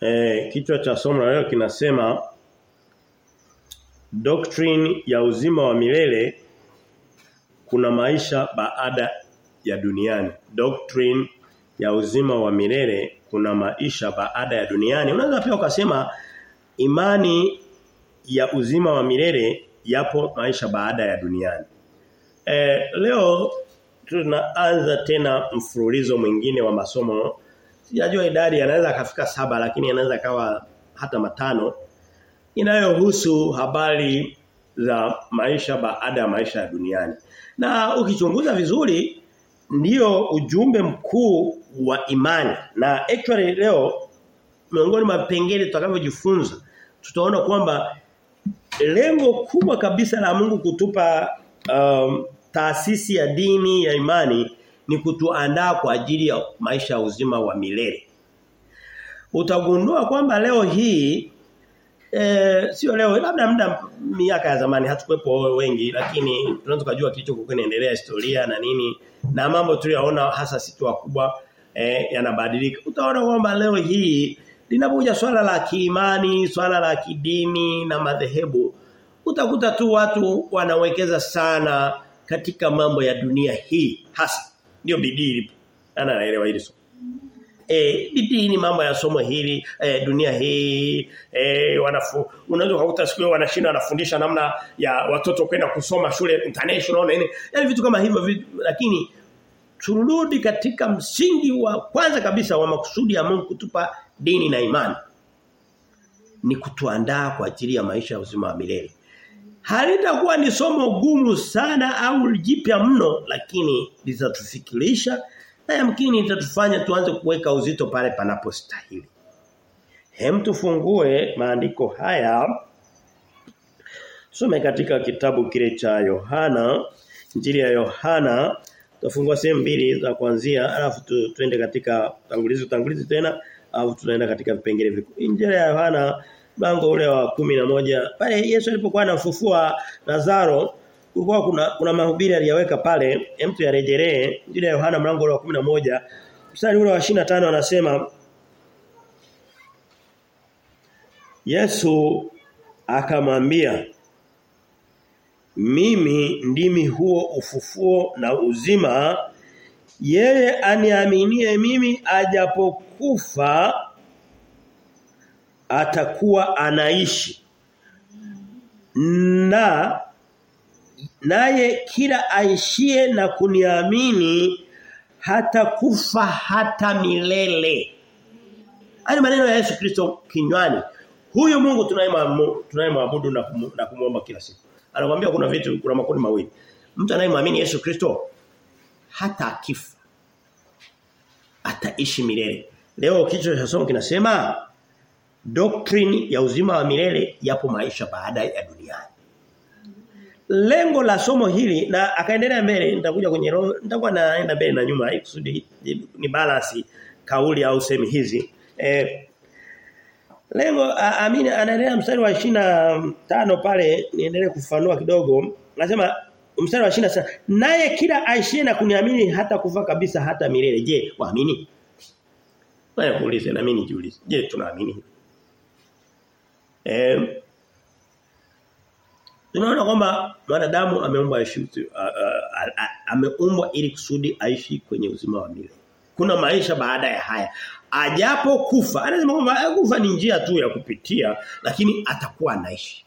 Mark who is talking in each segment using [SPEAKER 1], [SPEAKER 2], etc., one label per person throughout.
[SPEAKER 1] eh kichwa cha somo la leo kinasema doctrine ya uzima wa milele kuna maisha baada ya duniani. Doctrine ya uzima wa milele kuna maisha baada ya duniani. Unaweza pia ukasema imani ya uzima wa milele yapo maisha baada ya duniani. E, leo tunaanza tena mfululizo mwingine wa masomo. Sijajua idadi anaweza kafika saba lakini anaweza kawa hata matano inayohusu habari za maisha baada ya maisha ya duniani. Na ukichunguza vizuri ndio ujumbe mkuu wa imani. Na actually leo miongoni mwa vipengele tutakavyojifunza tutaona kwamba lengo kubwa kabisa la Mungu kutupa um, taasisi ya dini ya imani ni kutuandaa kwa ajili ya maisha ya uzima wa milele. Utagundua kwamba leo hii e, sio leo labda muda miaka ya zamani hatukwepo wengi lakini tunaweza kujua kilichokuwa kinaendelea historia na nini na mambo tuliyoona hasa situ wakubwa e, yanabadilika. Utaona kwamba leo hii linapokuja swala la kiimani, swala la kidini na madhehebu utakuta tu watu wanawekeza sana katika mambo ya dunia hii hasa ndio bidii ilipo. Ana naelewa hili somo. Eh bidii ni mambo ya somo hili eh, dunia hii eh wanafu unaweza kukuta siku hiyo wanashinda wanafundisha namna ya watoto kwenda kusoma shule international na nini yani vitu kama hivyo lakini turudi katika msingi wa kwanza kabisa wa makusudi ya Mungu kutupa dini na imani ni kutuandaa kwa ajili ya maisha ya uzima wa milele halitakuwa ni somo gumu sana au jipya mno lakini litatufikirisha na yamkini itatufanya tuanze kuweka uzito pale panapostahili. Hem tufungue maandiko haya. tusome katika kitabu kile cha Yohana, Injili ya Yohana, tutafungua sehemu mbili za kuanzia, alafu tu, tuende katika tangulizi tangulizi tena, alafu tunaenda katika vipengele vikuu. Injili ya Yohana mlango ule wa kumi na moja. Pale Yesu alipokuwa anafufua Lazaro kulikuwa kuna kuna mahubiri aliyaweka pale mtu yarejelee Injili ya Yohana mlango ule wa 11 mstari ule wa 25 anasema Yesu akamwambia mimi ndimi huo ufufuo na uzima. Yeye aniaminie mimi ajapokufa atakuwa anaishi na naye kila aishie na kuniamini hata kufa hata milele. ani maneno ya Yesu Kristo kinywani. Huyu Mungu tunayemwabudu na, kum, na kumuomba kila siku. Anakuambia kuna vitu kuna makundi mawili. Mtu anayemwamini Yesu Kristo hata akifa ataishi milele. Leo kichwa cha somo kinasema doctrine ya uzima wa milele yapo maisha baada ya duniani. Lengo la somo hili na akaendelea mbele nitakuja kwenye nitakuwa naenda mbele na nyuma ili kusudi ni balance kauli au semi hizi. Eh lengo amini anaendelea mstari wa tano pale niendelee kufanua kidogo. Anasema mstari wa 26 naye kila aishie na kuniamini hata kufa kabisa hata milele. Je waamini? Wewe kuulize na mimi nijiulize. Je tunaamini eh Tunaona kwamba mwanadamu ameumbwa aishi ameumbwa ili kusudi aishi kwenye uzima wa milele. Kuna maisha baada ya haya. Ajapo kufa, anasema kwamba kufa ni njia tu ya kupitia lakini atakuwa anaishi.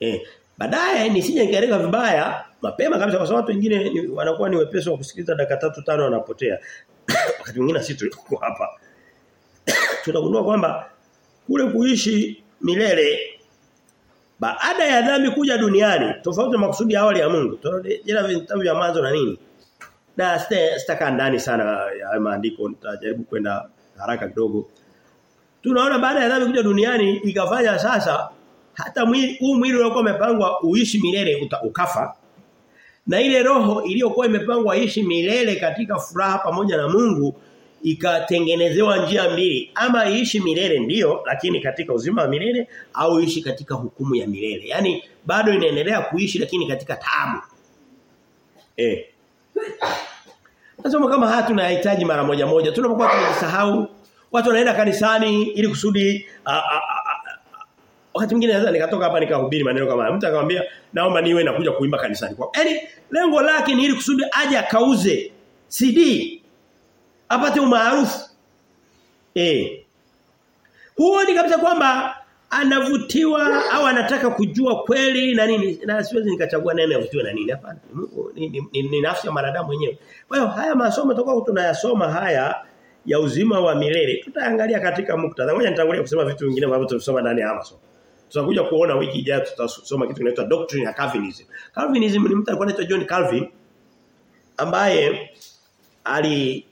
[SPEAKER 1] Eh, baadaye nisije ngereka vibaya mapema kabisa kwa sababu watu wengine wanakuwa ni wepesi wa kusikiliza dakika tatu tano wanapotea. Wakati mwingine sisi tulikuwa hapa. Tunagundua kwamba kule kuishi milele. Baada ya dhambi kuja duniani tofauti na makusudi ya awali ya Mungu. Tunarejea vitabu vya mwanzo na nini. Na sitaka ndani sana ya maandiko nitajaribu kwenda haraka kidogo. Tunaona baada ya dhambi kuja duniani ikafanya sasa hata mwili huu mwili uliokuwa umepangwa uishi milele uta, ukafa. Na ile roho iliyokuwa imepangwa ishi milele katika furaha pamoja na Mungu ikatengenezewa njia mbili. Ama iishi milele ndiyo lakini katika uzima wa milele au iishi katika hukumu ya milele. Yani bado inaendelea kuishi lakini katika taabu. Eh Nasema kama haya tunahitaji mara moja moja. Tunapokuwa tunajisahau Watu wanaenda kanisani ili kusudi a, a, a, a, wakati mwingine naweza nikatoka hapa nikahubiri maneno kama mtu akamwambia naomba niwe nakuja kuimba kanisani kwa. Yaani lengo lake ni ili kusudi aje akauze CD apate umaarufu. Eh. huo ni kabisa kwamba anavutiwa au anataka kujua kweli na nini? Na siwezi nikachagua neno yavutiwa na nini hapana. Ni, ni, ni, ni nafsi ya mwanadamu mwenyewe. Kwa hiyo haya masomo tutakuwa tunayasoma haya ya uzima wa milele tutaangalia katika muktadha. Ngoja nitangulia kusema vitu vingine ambavyo tutasoma ndani ya masomo. Tutakuja kuona wiki ijayo tutasoma kitu kinaitwa doctrine ya Calvinism. Calvinism ni mtu alikuwa anaitwa John Calvin ambaye ali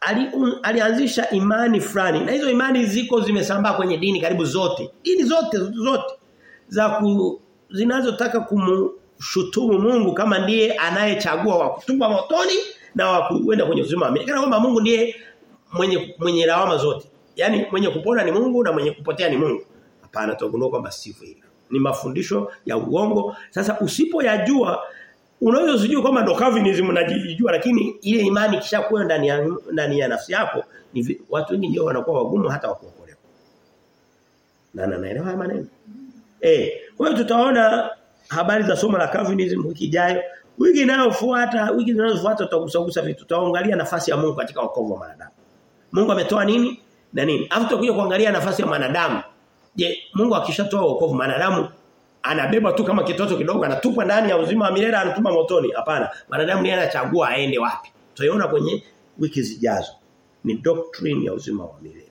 [SPEAKER 1] ali, un, alianzisha imani fulani. Na hizo imani ziko zimesambaa kwenye dini karibu zote. Dini zote zote. Za zinazotaka kumshutumu Mungu kama ndiye anayechagua wa kutupa motoni na wa kuenda kwenye uzima wa milele. Kwamba Mungu ndiye mwenye mwenye lawama zote. Yani mwenye kupona ni Mungu na mwenye kupotea ni Mungu. Hapana tugundua kwamba sivyo ni mafundisho ya uongo. Sasa usipoyajua unaweza usijue kwamba ndo Calvinism unajijua lakini ile imani kishakuwa ndani ya ndani ya nafsi yako ni watu wengi ndio wanakuwa wagumu hata wakuokolewa. Na na naelewa haya maneno. Eh, kwa hiyo tutaona habari za somo la Calvinism wiki ijayo. Wiki inayofuata, wiki zinazofuata tutagusagusa vitu. Tutaangalia nafasi ya Mungu katika wokovu wa wanadamu. Mungu ametoa nini na nini? Alafu tutakuja kuangalia nafasi ya mwanadamu. Je, Mungu akishatoa wokovu wanadamu anabeba tu kama kitoto kidogo anatupwa ndani ya uzima wa milele anatupa motoni. Hapana wanadamu ndiye anachagua aende wapi. Tutaiona kwenye wiki zijazo ni doctrine ya uzima wa milele.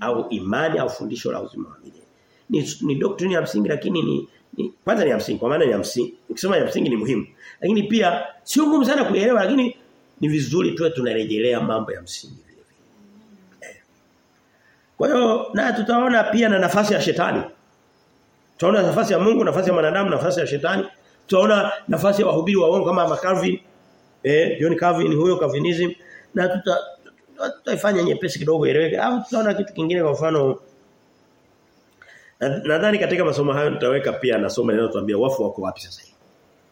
[SPEAKER 1] Au imani au fundisho la uzima wa milele. Ni, ni doctrine ya msingi lakini ni, ni kwanza ni ya msingi kwa maana ni ya msingi. Ukisema ya msingi ni muhimu. Lakini pia sio ngumu sana kuelewa lakini ni vizuri tuwe tunarejelea mambo ya msingi vile vile. Kwa hiyo na tutaona pia na nafasi ya shetani Tutaona nafasi ya Mungu, nafasi ya mwanadamu, nafasi ya shetani. Tunaona nafasi ya wahubiri wa uongo kama Calvin, eh John Calvin huyo Calvinism na tuta tutaifanya nyepesi kidogo ieleweke. Au tutaona kitu kingine kwa mfano nadhani katika masomo hayo nitaweka pia na somo linalotuambia wafu wako wapi sasa hivi.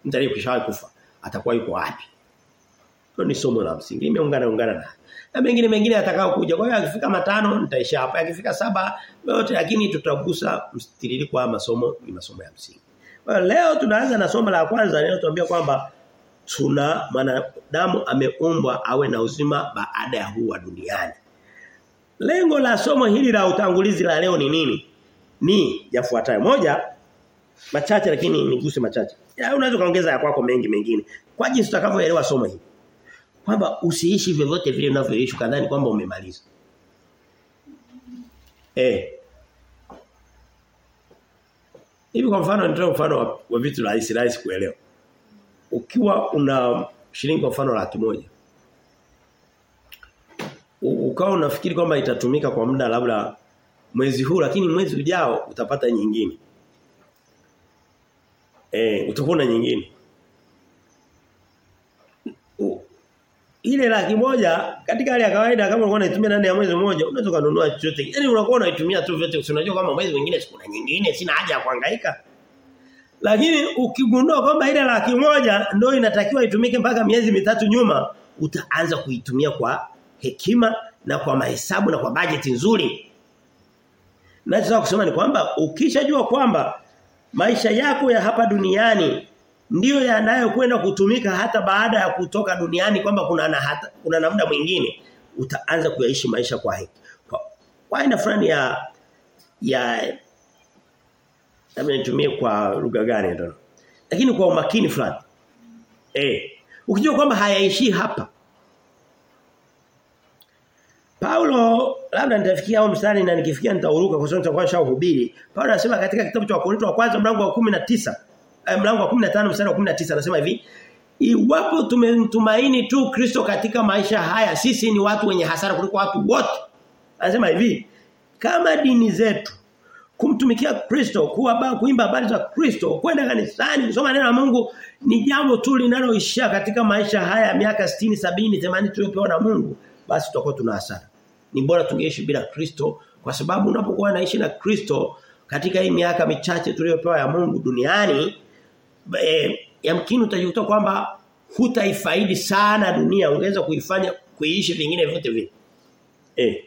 [SPEAKER 1] Mtu kufa atakuwa yuko wapi? Hilo ni somo la msingi. Imeungana ungana na. Na mengine mengine atakao kuja. Kwa hiyo akifika matano nitaisha hapa. Akifika saba yote lakini tutagusa mstiririko wa masomo ni masomo ya msingi. Kwa leo tunaanza na somo la kwanza linalotuambia kwamba tuna mwanadamu ameumbwa awe na uzima baada ya huu wa duniani. Lengo la somo hili la utangulizi la leo ni nini? Ni yafuatayo. Moja machache lakini niguse machache. Ya unaweza kaongeza ya kwako mengi mengine. Kwa jinsi utakavyoelewa somo hili kwamba usiishi vyovyote vile unavyoishi kadhani kwamba umemaliza. Eh. Hivi kwa mfano nitoe mfano wa, wa vitu rahisi rahisi kuelewa. Ukiwa una shilingi kwa mfano laki moja. Ukawa unafikiri kwamba itatumika kwa muda labda mwezi huu lakini mwezi ujao utapata nyingine. Eh, utakuwa na nyingine. Ile laki moja katika hali ya kawaida kama ulikuwa unaitumia ndani ya mwezi mmoja unaweza kununua chochote. Yaani unakuwa unaitumia tu vyote. Unajua kama mwezi mwingine kuna nyingine sina haja ya kuhangaika. Lakini ukigundua kwamba ile laki moja ndio inatakiwa itumike mpaka miezi mitatu nyuma, utaanza kuitumia kwa hekima na kwa mahesabu na kwa bajeti nzuri. Nachotaka kusema ni kwamba ukishajua kwamba maisha yako ya hapa duniani ndiyo yanayokwenda kutumika hata baada ya kutoka duniani kwamba kuna na hata, kuna na muda mwingine utaanza kuyaishi maisha kwa heki. Kwa, kwa aina fulani ya ya labda nitumie kwa lugha gani ndio. Lakini kwa umakini fulani. Eh, ukijua kwamba hayaishi hapa. Paulo labda nitafikia au mstari na nikifikia nitauruka kwa sababu nitakuwa nishahubiri. Paulo anasema katika kitabu cha Wakorintho wa kwanza mlango wa 19 mlango wa 15 mstari wa 19 anasema hivi Iwapo tumemtumaini tu Kristo katika maisha haya sisi ni watu wenye hasara kuliko watu wote. Anasema hivi kama dini zetu kumtumikia Kristo kuwa kuimba habari za Kristo kwenda kanisani kusoma neno la Mungu ni jambo tu linaloishia katika maisha haya miaka 60 70 80 tuliopewa na Mungu basi tutakuwa tuna hasara. Ni bora tungeishi bila Kristo kwa sababu unapokuwa naishi na Kristo katika hii miaka michache tuliyopewa ya Mungu duniani e, yamkini utajikuta kwamba hutaifaidi sana dunia ungeweza kuifanya kuiishi vingine vyote vile. Eh.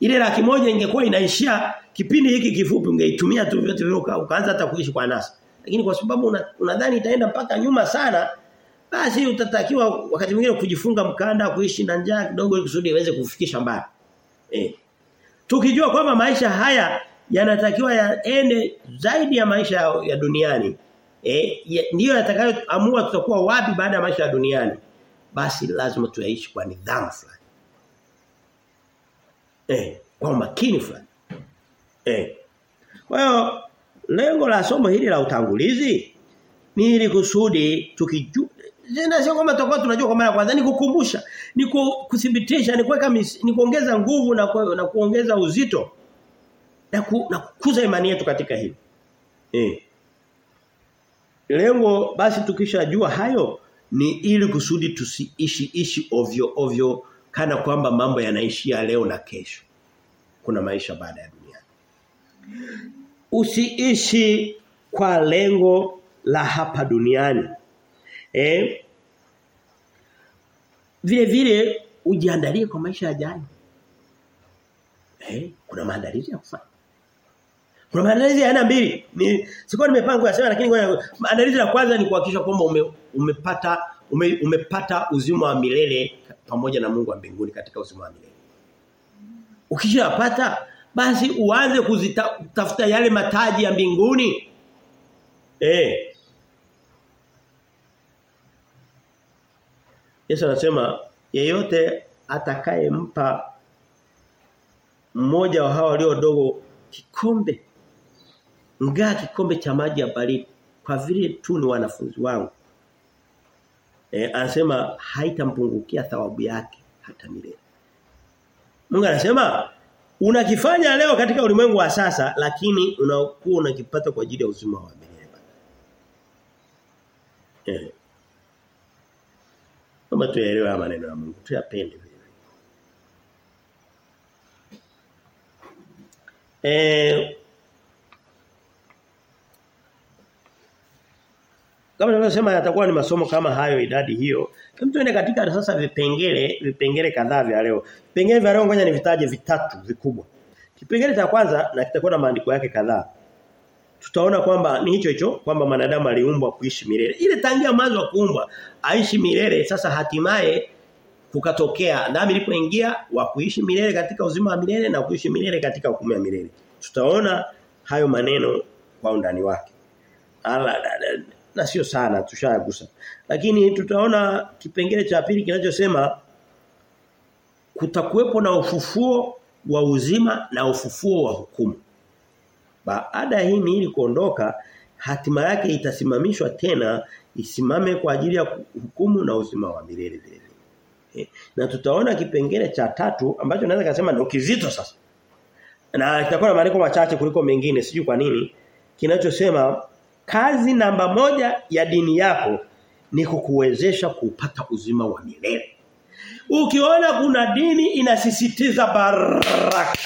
[SPEAKER 1] Ile laki moja ingekuwa inaishia kipindi hiki kifupi ungeitumia tu vyote vile ukaanza hata kuishi kwa nasa. Lakini kwa sababu unadhani una itaenda mpaka nyuma sana basi utatakiwa wakati mwingine kujifunga mkanda kuishi na njaa kidogo ili kusudi iweze kufikisha mbali. Eh. Tukijua kwamba maisha haya yanatakiwa yaende zaidi ya maisha ya, ya duniani. Eh, ya, ndiyo yatakayoamua tutakuwa wapi baada ya maisha ya duniani. Basi lazima tuyaishi kwa nidhamu fulani. Eh, kwa umakini fulani. Eh. Kwa hiyo lengo la somo hili la utangulizi ni ili kusudi tukijua Zina sio kwamba tutakuwa tunajua kwa mara kwanza ni kukumbusha, ni kuthibitisha, ni kuweka ni kuongeza nguvu na na kuongeza uzito na, ku, na kukuza imani yetu katika hili. Eh. Lengo basi tukishajua hayo ni ili kusudi tusiishi ishi ovyo ovyo kana kwamba mambo yanaishia leo na kesho. Kuna maisha baada ya dunia. Usiishi kwa lengo la hapa duniani. Eh? Vile vile ujiandalie kwa maisha yajayo. Eh, kuna maandalizi ya kufanya. Kuna maandalizi ya aina mbili. Ni sikuwa nimepanga kuyasema lakini maandalizi la kwanza ni kuhakikisha kwamba ume, umepata ume, umepata uzima wa milele pamoja na Mungu wa mbinguni katika uzima wa milele. Ukishapata basi uanze kuzitafuta yale mataji ya mbinguni. Eh. Yesu anasema yeyote atakayempa mmoja wa hao walio dogo kikombe ngaa kikombe cha maji ya baridi kwa vile tu ni wanafunzi wangu. E, anasema haitampungukia thawabu yake hata milele. Mungu anasema unakifanya leo katika ulimwengu wa sasa lakini unakuwa unakipata kwa ajili ya uzima wa milele. Eh. Kama tuelewe maneno ya Mungu, tuyapende. Eh Kama tunasema yatakuwa ni masomo kama hayo idadi hiyo. Hem tuende katika sasa vipengele, vipengele kadhaa vya leo. Vipengele vya leo ngoja nivitaje vitatu vikubwa. Kipengele cha kwanza na kitakuwa na maandiko yake kadhaa. Tutaona kwamba ni hicho hicho kwamba manadamu aliumbwa kuishi milele. Ile tangia mwanzo wa kuumbwa aishi milele sasa hatimaye kukatokea dhambi ilipoingia wa kuishi milele katika uzima wa milele na kuishi milele katika hukumu ya milele. Tutaona hayo maneno kwa undani wake. Na sio sana tushayagusa. Lakini tutaona kipengele cha pili kinachosema kutakuwepo na ufufuo wa uzima na ufufuo wa hukumu. Baada ya hii miili kuondoka hatima yake itasimamishwa tena isimame kwa ajili ya hukumu na uzima wa milele vile vile. Na tutaona kipengele cha tatu ambacho naweza kusema ndio kizito sasa. Na itakuwa na maandiko machache kuliko mengine sijui kwa nini kinachosema kazi namba moja ya dini yako ni kukuwezesha kupata uzima wa milele. Ukiona kuna dini inasisitiza baraka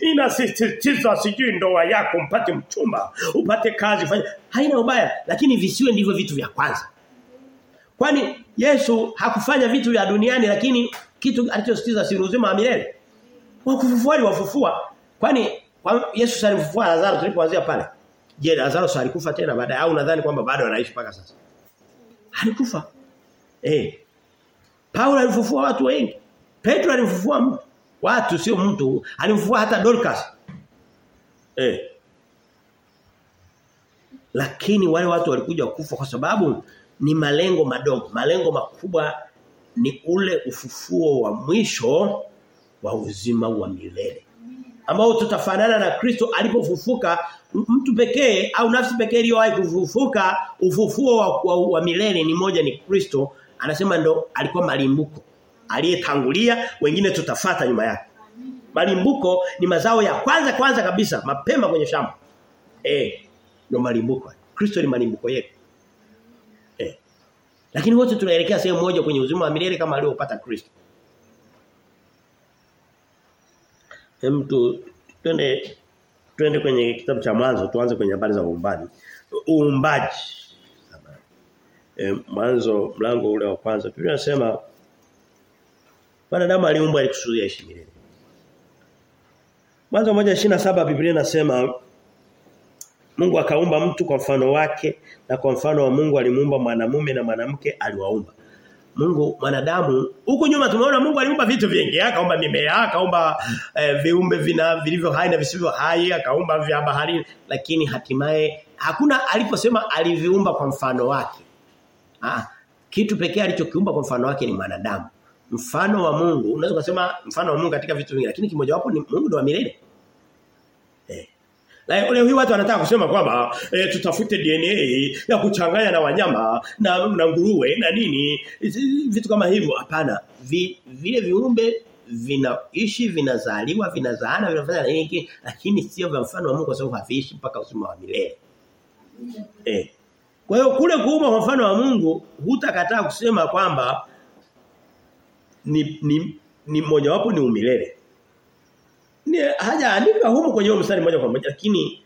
[SPEAKER 1] inasisitiza sijui ndoa yako mpate mchumba upate kazi fanya. Haina ubaya lakini visiwe ndivyo vitu vya kwanza. Kwani Yesu hakufanya vitu vya duniani lakini kitu alichositiza si uzima wa milele? Wakufufua wafufua kwani kwa Yesu alimfufua Lazaro tulipoanzia pale je Lazaro alikufa tena baadaye au nadhani kwamba bado anaishi mpaka sasa alikufa eh Paulo alifufua watu wengi Petro alimfufua mtu Watu sio mtu, alimfufua hata Dorcas. Eh. Lakini wale watu walikuja kufa kwa sababu ni malengo madogo. Malengo makubwa ni ule ufufuo wa mwisho wa uzima wa milele. Ambao tutafanana na Kristo alipofufuka mtu pekee au nafsi pekee iliyowahi kufufuka ufufuo wa, wa, wa milele ni moja ni Kristo anasema ndo alikuwa malimbuko aliyetangulia wengine tutafata nyuma yake. Malimbuko ni mazao ya kwanza kwanza kabisa mapema kwenye shamba. Eh, ndo malimbuko. Kristo ni malimbuko yetu. Eh. Lakini wote tunaelekea sehemu moja kwenye uzima wa milele kama aliopata Kristo. Hem tu twende twende kwenye kitabu cha mwanzo tuanze kwenye habari za uumbaji. Uumbaji. E, mwanzo mlango ule wa kwanza tunasema Wanadamu aliumbwa ili kusudi aishi milele. Mwanzo 1:27 Biblia inasema Mungu akaumba mtu kwa mfano wake na kwa mfano wa Mungu alimuumba mwanamume na mwanamke aliwaumba. Mungu mwanadamu huko nyuma tumeona Mungu aliumba vitu vingi. Akaumba mimea akaumba eh, viumbe vina vilivyo hai na visivyo hai akaumba vya bahari lakini hatimaye hakuna aliposema aliviumba kwa mfano wake. Ah kitu pekee alichokiumba kwa mfano wake ni mwanadamu. Mfano wa Mungu. Unaweza kusema mfano wa Mungu katika vitu vingi lakini kimoja wapo ni Mungu ndo wa milele Leo hii watu wanataka kusema kwamba e, tutafute DNA ya kuchanganya na wanyama na na nguruwe na nini. Vitu kama hivyo hapana. Vi, vile viumbe vinaishi vinazaliwa vinazaana vinafanya nini lakini sio vya mfano wa Mungu kwa sababu haviishi mpaka uzima wa milele. Eh. Kwa hiyo kule kuumba kwa mfano wa Mungu hutakataa kusema kwamba ni ni, ni mojawapo ni umilele hajaandika humu kwenye mstari moja kwa moja lakini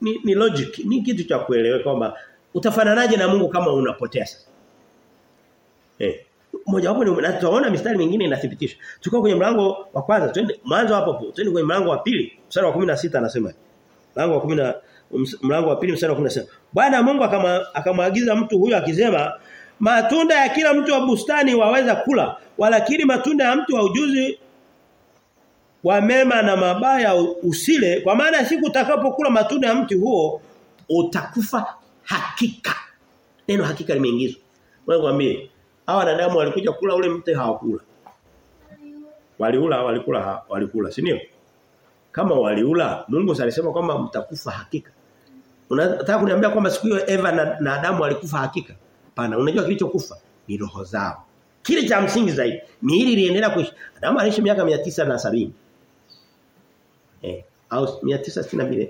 [SPEAKER 1] ni, ni logic ni kitu cha kuelewa kwamba utafananaje na Mungu kama unapotea sasa eh moja wapo ni tunaona mistari mingine inathibitisha. Tukao kwenye mlango wa kwanza twende mwanzo hapo hapo twende kwenye mlango wa pili mstari wa 16 anasema. Mlango wa 10 mlango wa pili mstari wa 16 Bwana Mungu akama akamwagiza mtu huyo akisema matunda ya kila mtu wa bustani waweza kula walakini matunda ya mtu wa ujuzi wa mema na mabaya usile kwa maana siku utakapokula matunda ya mti huo utakufa hakika. Neno hakika limeingizwa. Wewe hawa wanadamu walikuja kula ule mti hawakula. Waliula walikula walikula si ndio? Kama waliula Mungu alisema kwamba mtakufa hakika. Unataka kuniambia kwamba siku hiyo Eva na, na Adamu walikufa hakika? Pana, unajua kilichokufa ni roho zao. Kile cha msingi zaidi miili iliendelea kuishi. Adamu aliishi miaka 970 eh au 962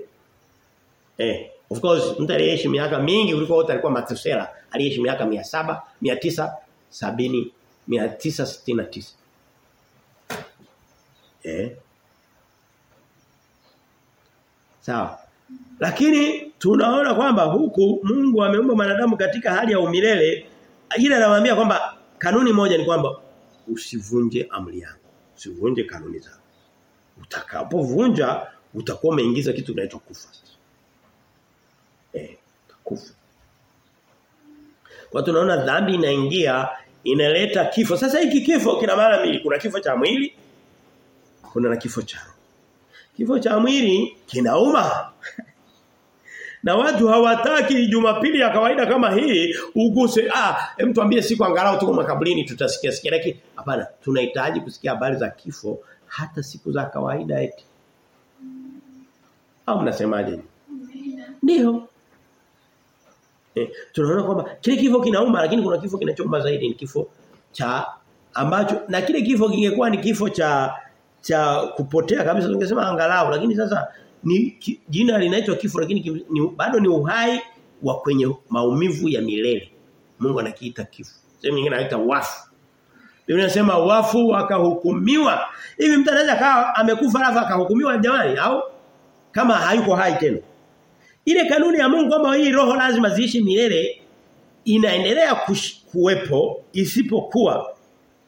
[SPEAKER 1] eh of course mtu aliyeishi miaka mingi kuliko wote alikuwa Matusela. Aliyeishi miaka 700 970 969 eh. Sawa. Lakini tunaona kwamba huku Mungu ameumba wanadamu katika hali ya umilele ila anawaambia kwamba kanuni moja ni kwamba usivunje amri yangu usivunje kanuni zangu utakapovunja utakuwa umeingiza kitu kinaitwa kufa. Eh kufa. Kwa tunaona dhambi inaingia inaleta kifo. Sasa hiki kifo kina maana mbili kuna kifo cha mwili kuna na kifo cha kifo cha mwili kinauma. Na watu hawataki Jumapili ya kawaida kama hii uguse ah hem tuambie siku angalau tuko makaburini tutasikia sikia. Lakini hapana tunahitaji kusikia habari za kifo hata siku za kawaida eti au mnasemaje ndio eh, tunaona kwamba kile kifo kinauma lakini kuna kifo kinachouma zaidi ni kifo cha ambacho na kile kifo kingekuwa ni kifo cha cha kupotea kabisa tungesema angalau lakini sasa ni ki, jina linaitwa kifo lakini ni, bado ni uhai wa kwenye maumivu ya milele. Mungu anakiita kifo. Sehemu nyingine anaita wafu. Biblia inasema wafu wakahukumiwa. Hivi mtu anaweza kawa amekufa alafu akahukumiwa jamani au kama hayuko hai tena. Ile kanuni ya Mungu kwamba hii roho lazima ziishi milele inaendelea kuwepo isipokuwa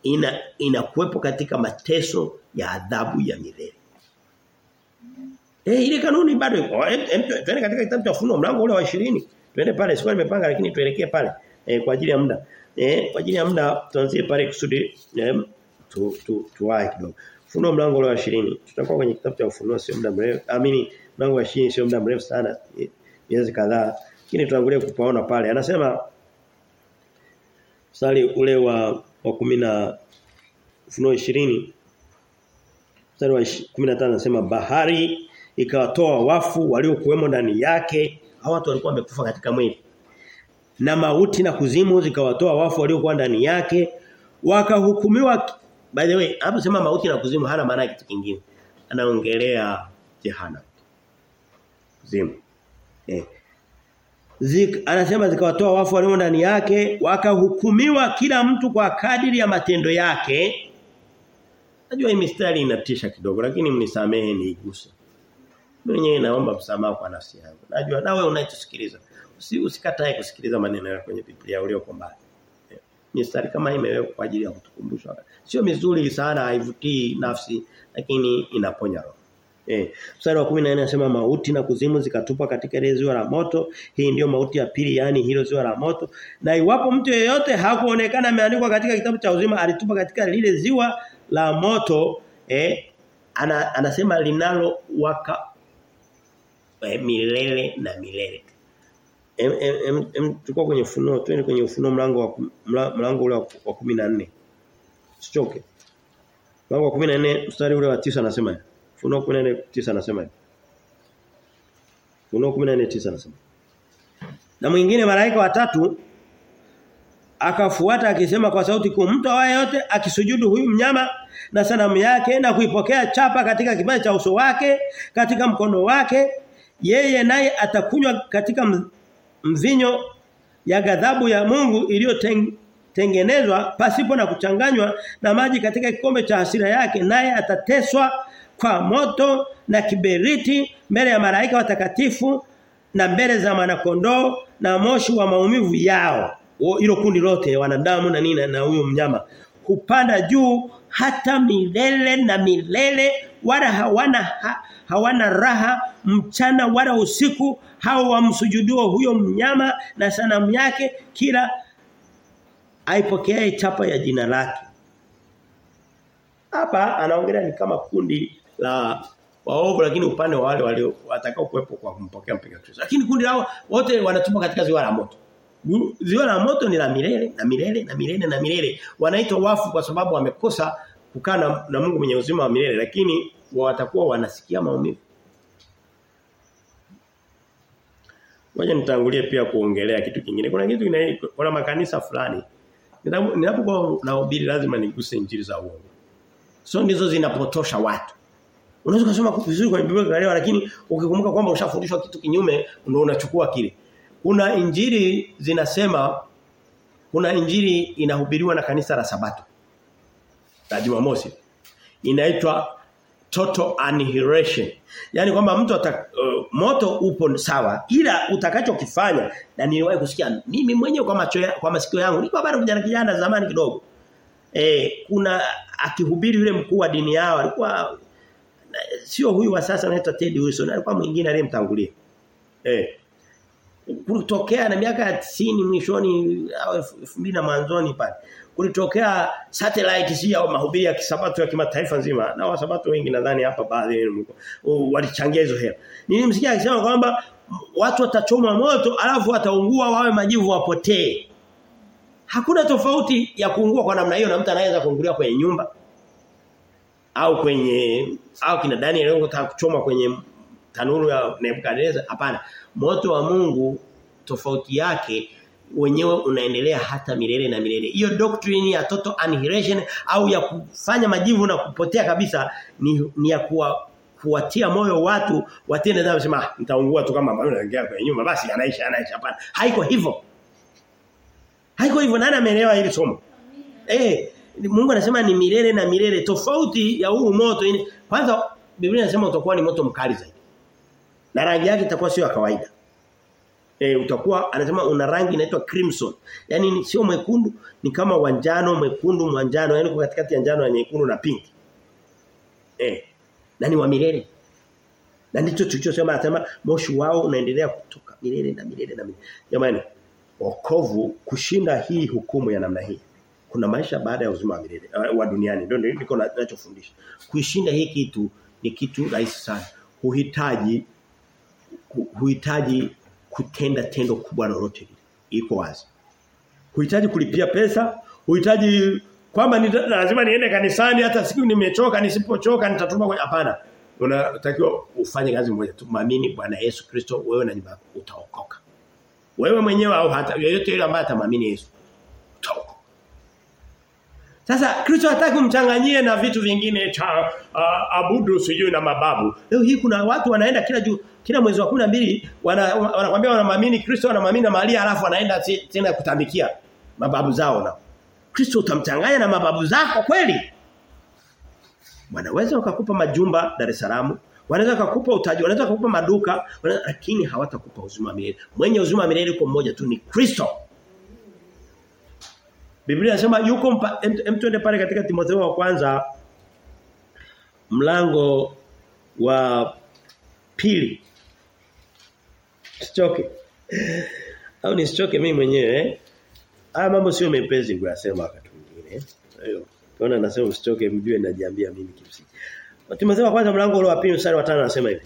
[SPEAKER 1] ina inakuwepo katika mateso ya adhabu ya milele. Eh ile kanuni bado iko. Twende katika kitabu cha Ufunuo mlango ule wa 20. Twende pale sikuwa nimepanga lakini tuelekee pale eh, kwa ajili ya muda. Eh kwa ajili ya muda tuanzie pale kusudi eh, tu tu tuwahi kidogo. Ufunuo mlango wa 20. Tutakuwa kwenye kitabu cha Ufunuo sio muda mrefu. Amini mlango wa 20 sio muda mrefu sana. Miezi kadhaa. Lakini tuangulie kupaona pale. Anasema Sali ule wa wa 10 na Ufunuo 20 Mstari wa 15 anasema bahari ikawatoa wafu waliokuwemo ndani yake hao watu walikuwa wamekufa katika mwili na mauti na kuzimu zikawatoa wafu waliokuwa ndani yake wakahukumiwa by the way hapo sema mauti na kuzimu hana maana kitu kingine. Anaongelea jehana kuzimu. Eh. Zik, anasema zikawatoa wafu walio ndani yake wakahukumiwa kila mtu kwa kadiri ya matendo yake. Najua hii mistari inatisha kidogo lakini mnisamehe niiguse mwenyewe naomba msamaha kwa nafsi yangu. Najua nawe unayetusikiliza. Usi, usikatae kusikiliza maneno yako kwenye Biblia ulioko mbali. mistari kama imewekwa kwa ajili ya kutukumbusha. Sio mizuri sana haivutii nafsi lakini inaponya roho. Eh, mstari wa 14 anasema mauti na kuzimu zikatupa katika ile ziwa la moto. Hii ndio mauti ya pili yani hilo ziwa la moto. Na iwapo mtu yeyote hakuonekana ameandikwa katika kitabu cha uzima alitupa katika lile ziwa la moto eh ana, anasema linalo waka eh, milele na milele. Em, em, em, em tulikuwa kwenye funo, twende kwenye ufunuo mlango wa mlango ule wa 14. Sichoke. Mlango wa 14 mstari ule wa 9 anasema Ufunuo 14:9 anasema hivi. Ufunuo 14:9 anasema. Na mwingine malaika watatu akafuata akisema kwa sauti kuu mtu awaye yote akisujudu huyu mnyama na sanamu yake na kuipokea chapa katika kibaya cha uso wake katika mkono wake yeye naye atakunywa katika mvinyo ya ghadhabu ya Mungu iliyotengenezwa pasipo na kuchanganywa na maji katika kikombe cha hasira yake naye atateswa kwa moto na kiberiti mbele ya malaika watakatifu na mbele za mwanakondoo na moshi wa maumivu yao. Hilo kundi lote wanadamu na nini na huyo mnyama hupanda juu hata milele na milele wala hawana ha, hawana raha mchana wala usiku hao wamsujuduo huyo mnyama na sanamu yake kila aipokeaye chapa ya jina lake hapa anaongelea ni kama kundi la waovu lakini upande wa wale walio watakao kuwepo kwa kumpokea mpiga Kristo. Lakini kundi lao wote wanatumwa katika ziwa la moto. Ziwa la moto ni la milele na milele na milele na milele. Wanaitwa wafu kwa sababu wamekosa kukaa na Mungu mwenye uzima wa milele lakini watakuwa wanasikia maumivu. Ngoja nitangulie pia kuongelea kitu kingine. Kuna kitu kina kuna makanisa fulani. Ninapokuwa nahubiri lazima niguse injili za uongo. So ndizo zinapotosha watu. Unaweza kusoma vizuri kwenye Biblia kaelewa lakini ukikumbuka kwamba ushafundishwa kitu kinyume ndio unachukua kile. Kuna injili zinasema kuna injili inahubiriwa na kanisa la Sabato. La Jumamosi. Inaitwa total annihilation. Yaani kwamba mtu ata, uh, moto upo sawa ila utakachokifanya na niliwahi kusikia mimi mwenyewe kwa macho ya, kwa masikio yangu nilikuwa bado kijana kijana zamani kidogo. Eh kuna akihubiri yule mkuu wa dini yao alikuwa sio huyu wa sasa anaitwa Ted Wilson alikuwa mwingine aliyemtangulia. Eh. Kulitokea na miaka ya 90 mwishoni au 2000 na mwanzoni pale. Kulitokea satellite si ya mahubiri ya kisabato ya kimataifa nzima na wasabato wengi nadhani hapa baadhi walichangia hizo hela. Nilimsikia akisema kwamba watu watachomwa moto alafu wataungua wawe majivu wapotee. Hakuna tofauti ya kuungua kwa namna hiyo na mtu anaweza kuungulia kwenye nyumba au kwenye au kina Daniel anataka kuchoma kwenye tanuru ya Nebukadnezar. Hapana. Moto wa Mungu tofauti yake wenyewe unaendelea hata milele na milele. Hiyo doctrine ya total annihilation au ya kufanya majivu na kupotea kabisa ni, ni ya kuwa kuwatia moyo watu watende dhambi sema nitaungua tu kama mbona naongea kwenye nyumba basi anaisha anaisha. Hapana. Haiko hivyo. Haiko hivyo. Nani ameelewa hili somo? Eh Mungu anasema ni milele na milele. Tofauti ya huu moto ini. Kwanza Biblia inasema utakuwa ni moto mkali zaidi. Na rangi yake itakuwa sio ya kawaida. E, utakuwa anasema una rangi inaitwa crimson. Yaani sio mwekundu, ni kama wanjano, mwekundu, mwanjano, yani kwa katikati ya njano na nyekundu na pink. Eh. Na ni wa milele. Na ndicho tulichosema anasema moshi wao unaendelea kutoka milele na milele na milele. Jamani, wokovu kushinda hii hukumu ya namna hii kuna maisha baada ya uzima wa milele uh, wa duniani ndio ndio niko ninachofundisha kuishinda hii kitu ni kitu rahisi sana huhitaji huhitaji kutenda tendo kubwa lolote iko wazi. Huhitaji kulipia pesa huhitaji kwamba ni lazima niende kanisani hata siku nimechoka nisipochoka nitatuma kwenye hapana. Unatakiwa ufanye kazi moja tu maamini Bwana Yesu Kristo wewe na nyumba utaokoka. Wewe mwenyewe au hata yeyote yule ambaye atamwamini Yesu utaokoka. Sasa Kristo hataki kumchanganyie na vitu vingine cha uh, abudu sijui na mababu. Leo hii kuna watu wanaenda kila juu kila mwezi wa 12 wanakuambia wana wanamwamini Kristo wanamwamini na Maria alafu wanaenda tena kutambikia mababu zao na. Kristo utamchanganya na mababu zako kweli? Wanaweza wakakupa majumba Dar es Salaam, wanaweza wakakupa utaji, wanaweza wakakupa maduka, wanaweza, lakini hawatakupa uzima milele. Mwenye uzima milele yuko mmoja tu ni Kristo. Biblia inasema yuko em pale katika Timotheo wa kwanza mlango wa pili. Sichoke. Au nisichoke mimi mwenyewe eh? Haya mambo sio mepesi kuyasema wakati mwingine. Hiyo. Tunaona nasema usichoke mjue najiambia mimi kimsi. Tumesema kwanza mlango ule wa pili mstari wa 5 anasema hivi.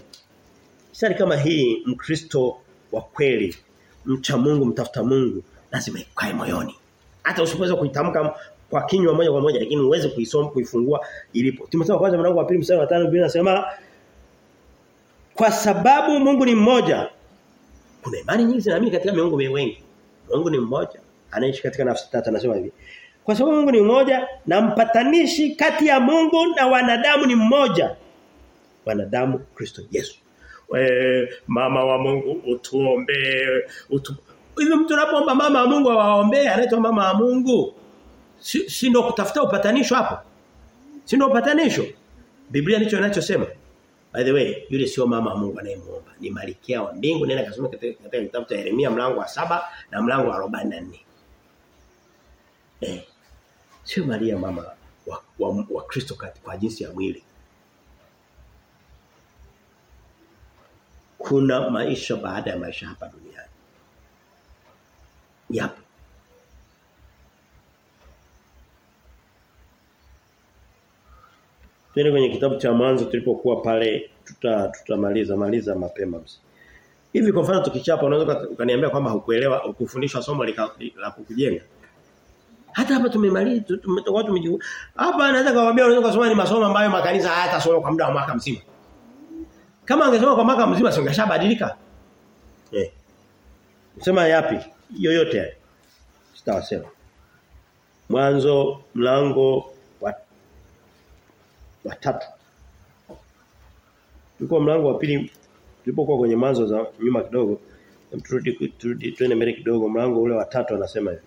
[SPEAKER 1] Mstari kama hii Mkristo wa kweli, mcha Mungu, mtafuta Mungu, lazima ikae moyoni. Hata usipoweza kuitamka kwa kinywa moja kwa moja lakini uweze kuisoma kuifungua ilipo. Timotheo kwanza mlango wa pili mstari wa 5 Biblia inasema kwa sababu Mungu ni mmoja. Kuna imani nyingi zinaamini katika miungu wengi. Mungu ni mmoja. Anaishi katika nafsi tatu anasema hivi. Kwa sababu Mungu ni mmoja na mpatanishi kati ya Mungu na wanadamu ni mmoja. Wanadamu Kristo Yesu. We, mama wa Mungu utuombe utu... Hivi mtu anapoomba mama wa Mungu awaombee anaitwa mama wa Mungu. Si, si ndio kutafuta upatanisho hapo? Si ndio upatanisho? Biblia ndicho inachosema. By the way, yule sio mama wa Mungu anayemuomba, ni malikia wa mbingu nenda kasome katika kitabu cha Yeremia mlango wa saba na mlango wa 44. Eh. Sio Maria mama wa, wa, wa Kristo kwa jinsi ya mwili. Kuna maisha baada ya maisha hapa duniani. Yapo. Twende kwenye kitabu cha mwanzo tulipokuwa pale tuta tutamaliza maliza mapema msi. Hivi kwa mfano tukichapa unaweza ukaniambia kwamba hukuelewa ukufundishwa somo la kukujenga. Hata hapa tumemaliza tumetoka tumejibu. Hapa anaweza kuwaambia unaweza kusoma ni masomo ambayo makanisa hayatasoma kwa muda wa mwaka mzima. Kama angesoma kwa mwaka mzima singeshabadilika. Eh. Sema yapi? Yoyote. Sitawasema. Mwanzo mlango wa tatu. Tulikuwa mlango wa pili tulipokuwa kwenye mwanzo za nyuma kidogo. Turudi turudi twende mbele kidogo mlango ule wa tatu anasema hivi.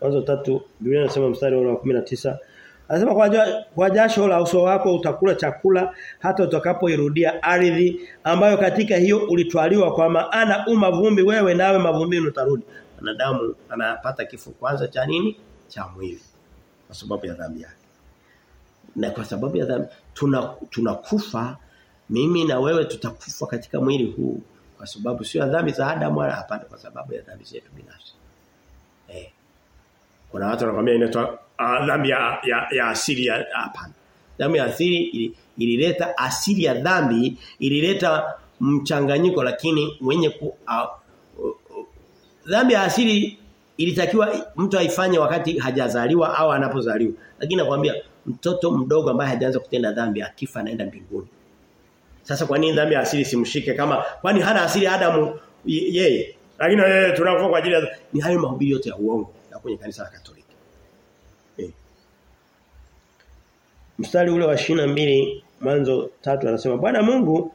[SPEAKER 1] Mwanzo tatu Biblia inasema mstari ule wa 19 Anasema kwa, ja, kwa jasho la uso wako utakula chakula hata utakapoirudia ardhi ambayo katika hiyo ulitwaliwa kwa maana uma vumbi wewe nawe mavumbini utarudi. Wanadamu anapata kifo kwanza cha nini? Cha mwili. Kwa sababu ya dhambi yake. Na kwa sababu ya dhambi tunakufa tuna mimi na wewe tutakufa katika mwili huu kwa sababu sio dhambi za Adamu wala hapana kwa sababu ya dhambi zetu binafsi. Eh. Kuna watu wanakuambia inaitwa uh, dhambi ya, ya, ya asili ya hapana. Dhambi ya asili ilileta asili ya dhambi ilileta mchanganyiko lakini wenye ku uh, dhambi ya asili ilitakiwa mtu aifanye wakati hajazaliwa au anapozaliwa. Lakini nakwambia mtoto mdogo ambaye hajaanza kutenda dhambi akifa anaenda mbinguni. Sasa kwa nini dhambi ya asili simshike kama kwani hana asili Adamu yeye? Lakini yeye tunakufa kwa ajili ya ni hayo mahubiri yote ya uongo ya kwenye kanisa la Katoliki. E. Mstari ule wa mbili mwanzo tatu anasema Bwana Mungu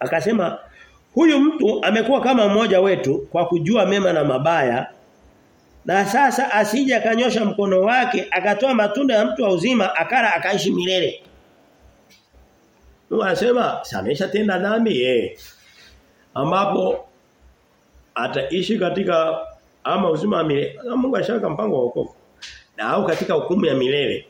[SPEAKER 1] akasema huyu mtu amekuwa kama mmoja wetu kwa kujua mema na mabaya na sasa asije akanyosha mkono wake akatoa matunda ya mtu wa uzima akala akaishi milele. Mungu anasema samesha tenda dhambi eh. Ambapo ataishi katika ama uzima wa milele. Mungu ashaka mpango wa wokovu. Na au katika hukumu ya milele.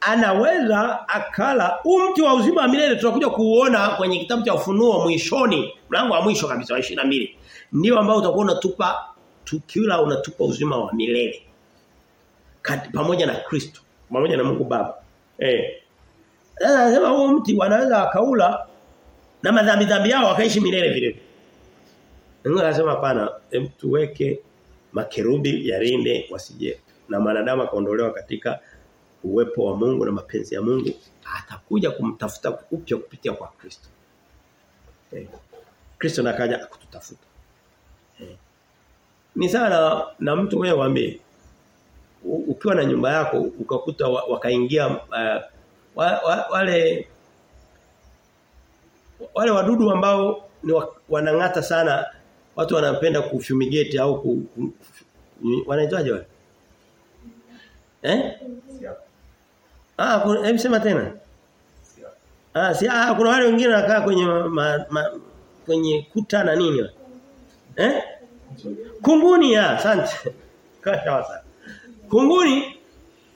[SPEAKER 1] Anaweza akala umti wa uzima wa milele tutakuja kuuona kwenye kitabu cha ufunuo mwishoni, mlango wa mwisho kabisa wa 22. Ndio ambao utakuwa unatupa tukila unatupa uzima wa milele. Kati, pamoja na Kristo, pamoja na Mungu Baba. Eh. Sasa anasema huo mti wanaweza wakaula na madhambi dhambi yao wakaishi milele vile. Mungu anasema hapana, tuweke makerubi yarinde wasije na mwanadamu akaondolewa katika uwepo wa Mungu na mapenzi ya Mungu atakuja kumtafuta upya kupitia kwa Kristo. Eh. Kristo nakaja akututafuta. Ni sana na mtu wewe waambie ukiwa na nyumba yako ukakuta wakaingia uh, wa, wa, wale wale wadudu ambao ni wa, wanangata sana watu wanapenda kufumigate au ku, ku, wanaitwaje wale? Eh? Ah kuna hebu sema tena. Ah si ah kuna wale wengine wanakaa kwenye ma, ma, kwenye kuta na nini eh kunguni ya asante. Kunguni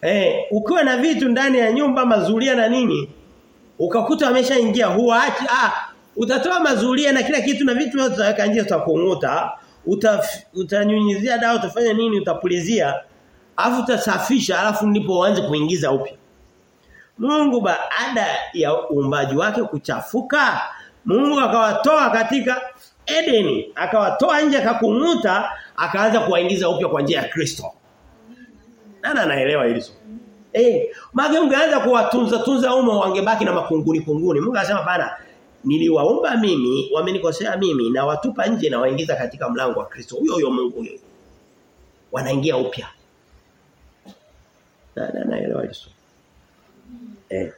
[SPEAKER 1] eh ukiwa na vitu ndani ya nyumba mazulia na nini ukakuta ameshaingia huachi ah utatoa mazulia na kila kitu na vitu vyote utaweka nje utakunguta uta, utanyunyizia dawa utafanya nini utapulizia alafu utasafisha alafu ndipo uanze kuingiza upya. Mungu baada ya uumbaji wake kuchafuka Mungu akawatoa katika Edeni akawatoa nje akakunguta akaanza kuwaingiza upya kwa njia ya Kristo nana anaelewa hili somo Eh, mage ungeanza kuwatunza tunza umo wangebaki na makunguni kunguni. Mungu anasema bana niliwaumba mimi, wamenikosea mimi na watupa nje na waingiza katika mlango wa Kristo. Huyo huyo Mungu huyo. Wanaingia upya. Nana anaelewa naelewa hilo. Eh.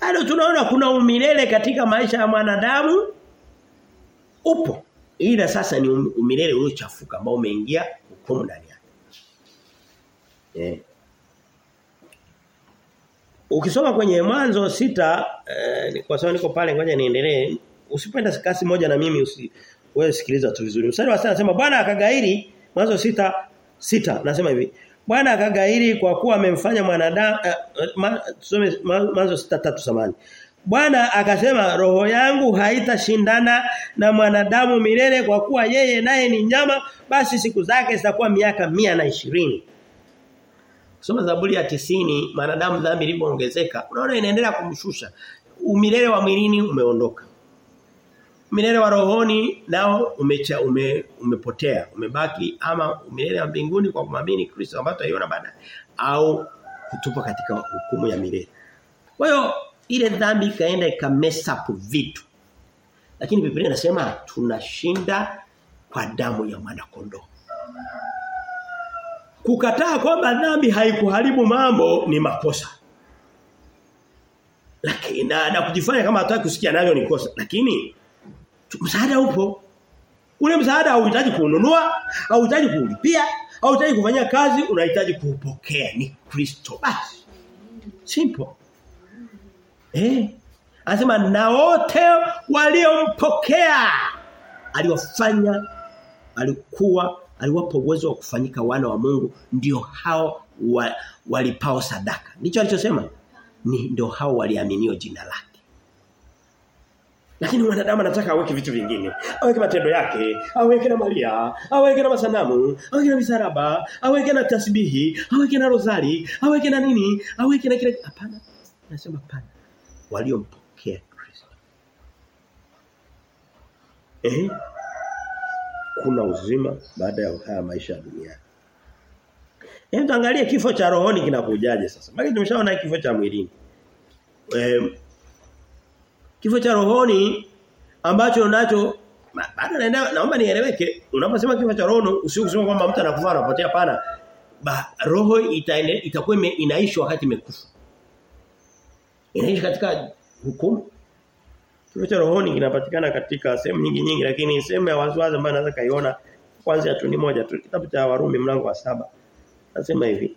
[SPEAKER 1] Bado tunaona kuna umilele katika maisha ya mwanadamu upo. Ila sasa ni umilele uliochafuka ambao umeingia hukumu ndani yake. Eh. Ukisoma kwenye mwanzo sita eh, kwa sababu niko pale ngoja niendelee. Usipenda kasi moja na mimi usi wewe sikiliza tu vizuri. Mstari wa 6 anasema Bwana akagairi mwanzo sita sita nasema hivi. Bwana akagairi kwa kuwa amemfanya mwanadamu eh, ma, tusome mwanzo sita tatu samani. Bwana akasema roho yangu haitashindana na mwanadamu milele kwa kuwa yeye naye ni nyama basi siku zake zitakuwa miaka mia na ishirini Soma Zaburi ya tisini mwanadamu dhambi ilipoongezeka unaona inaendelea kumshusha. Umilele wa mwilini umeondoka. Umilele wa rohoni nao umecha ume, umepotea, umebaki ama umilele wa mbinguni kwa kumamini Kristo ambaye tutaiona baadaye au kutupa katika hukumu ya milele. Kwa hiyo ile dhambi ikaenda ikamesa vitu. Lakini Biblia inasema tunashinda kwa damu ya mwana kondoo. Kukataa kwamba dhambi haikuharibu mambo ni makosa. Lakini na, na kujifanya kama hataki kusikia nayo ni kosa. Lakini msaada upo. Ule msaada hauhitaji kununua, hauhitaji kulipia, hauhitaji kufanya kazi, unahitaji kuupokea ni Kristo basi. Simple. Eh? Anasema na wote waliompokea aliwafanya alikuwa aliwapa uwezo wa kufanyika wana wa Mungu ndio hao wa, walipao sadaka. Ndicho alichosema. Ni ndio hao waliaminio jina lake. Lakini mwanadamu anataka aweke vitu vingine. Aweke matendo yake, aweke na Maria, aweke na masanamu, aweke na misaraba, aweke na tasbihi, aweke na rosari, aweke na nini, aweke na kile hapana. Nasema hapana. Waliompokea Kristo. Eh? kuna uzima baada ya haya maisha ya duniani. Hebu tuangalie kifo cha rohoni kinakujaje sasa. Baki tumeshaona kifo cha mwilini. Eh, kifo cha rohoni ambacho nacho bado naenda naomba nieleweke. Unaposema kifo cha roho usikusema kwamba mtu anakufa anapotea pana ba, roho itaende itakuwa inaishi wakati imekufa. Inaishi katika hukumu. Kifo cha rohoni kinapatikana katika sehemu nyingi nyingi lakini sehemu ya waziwazi ambayo naweza kaiona kwanza tu ni moja tu. Kitabu cha Warumi mlango wa saba. Nasema hivi.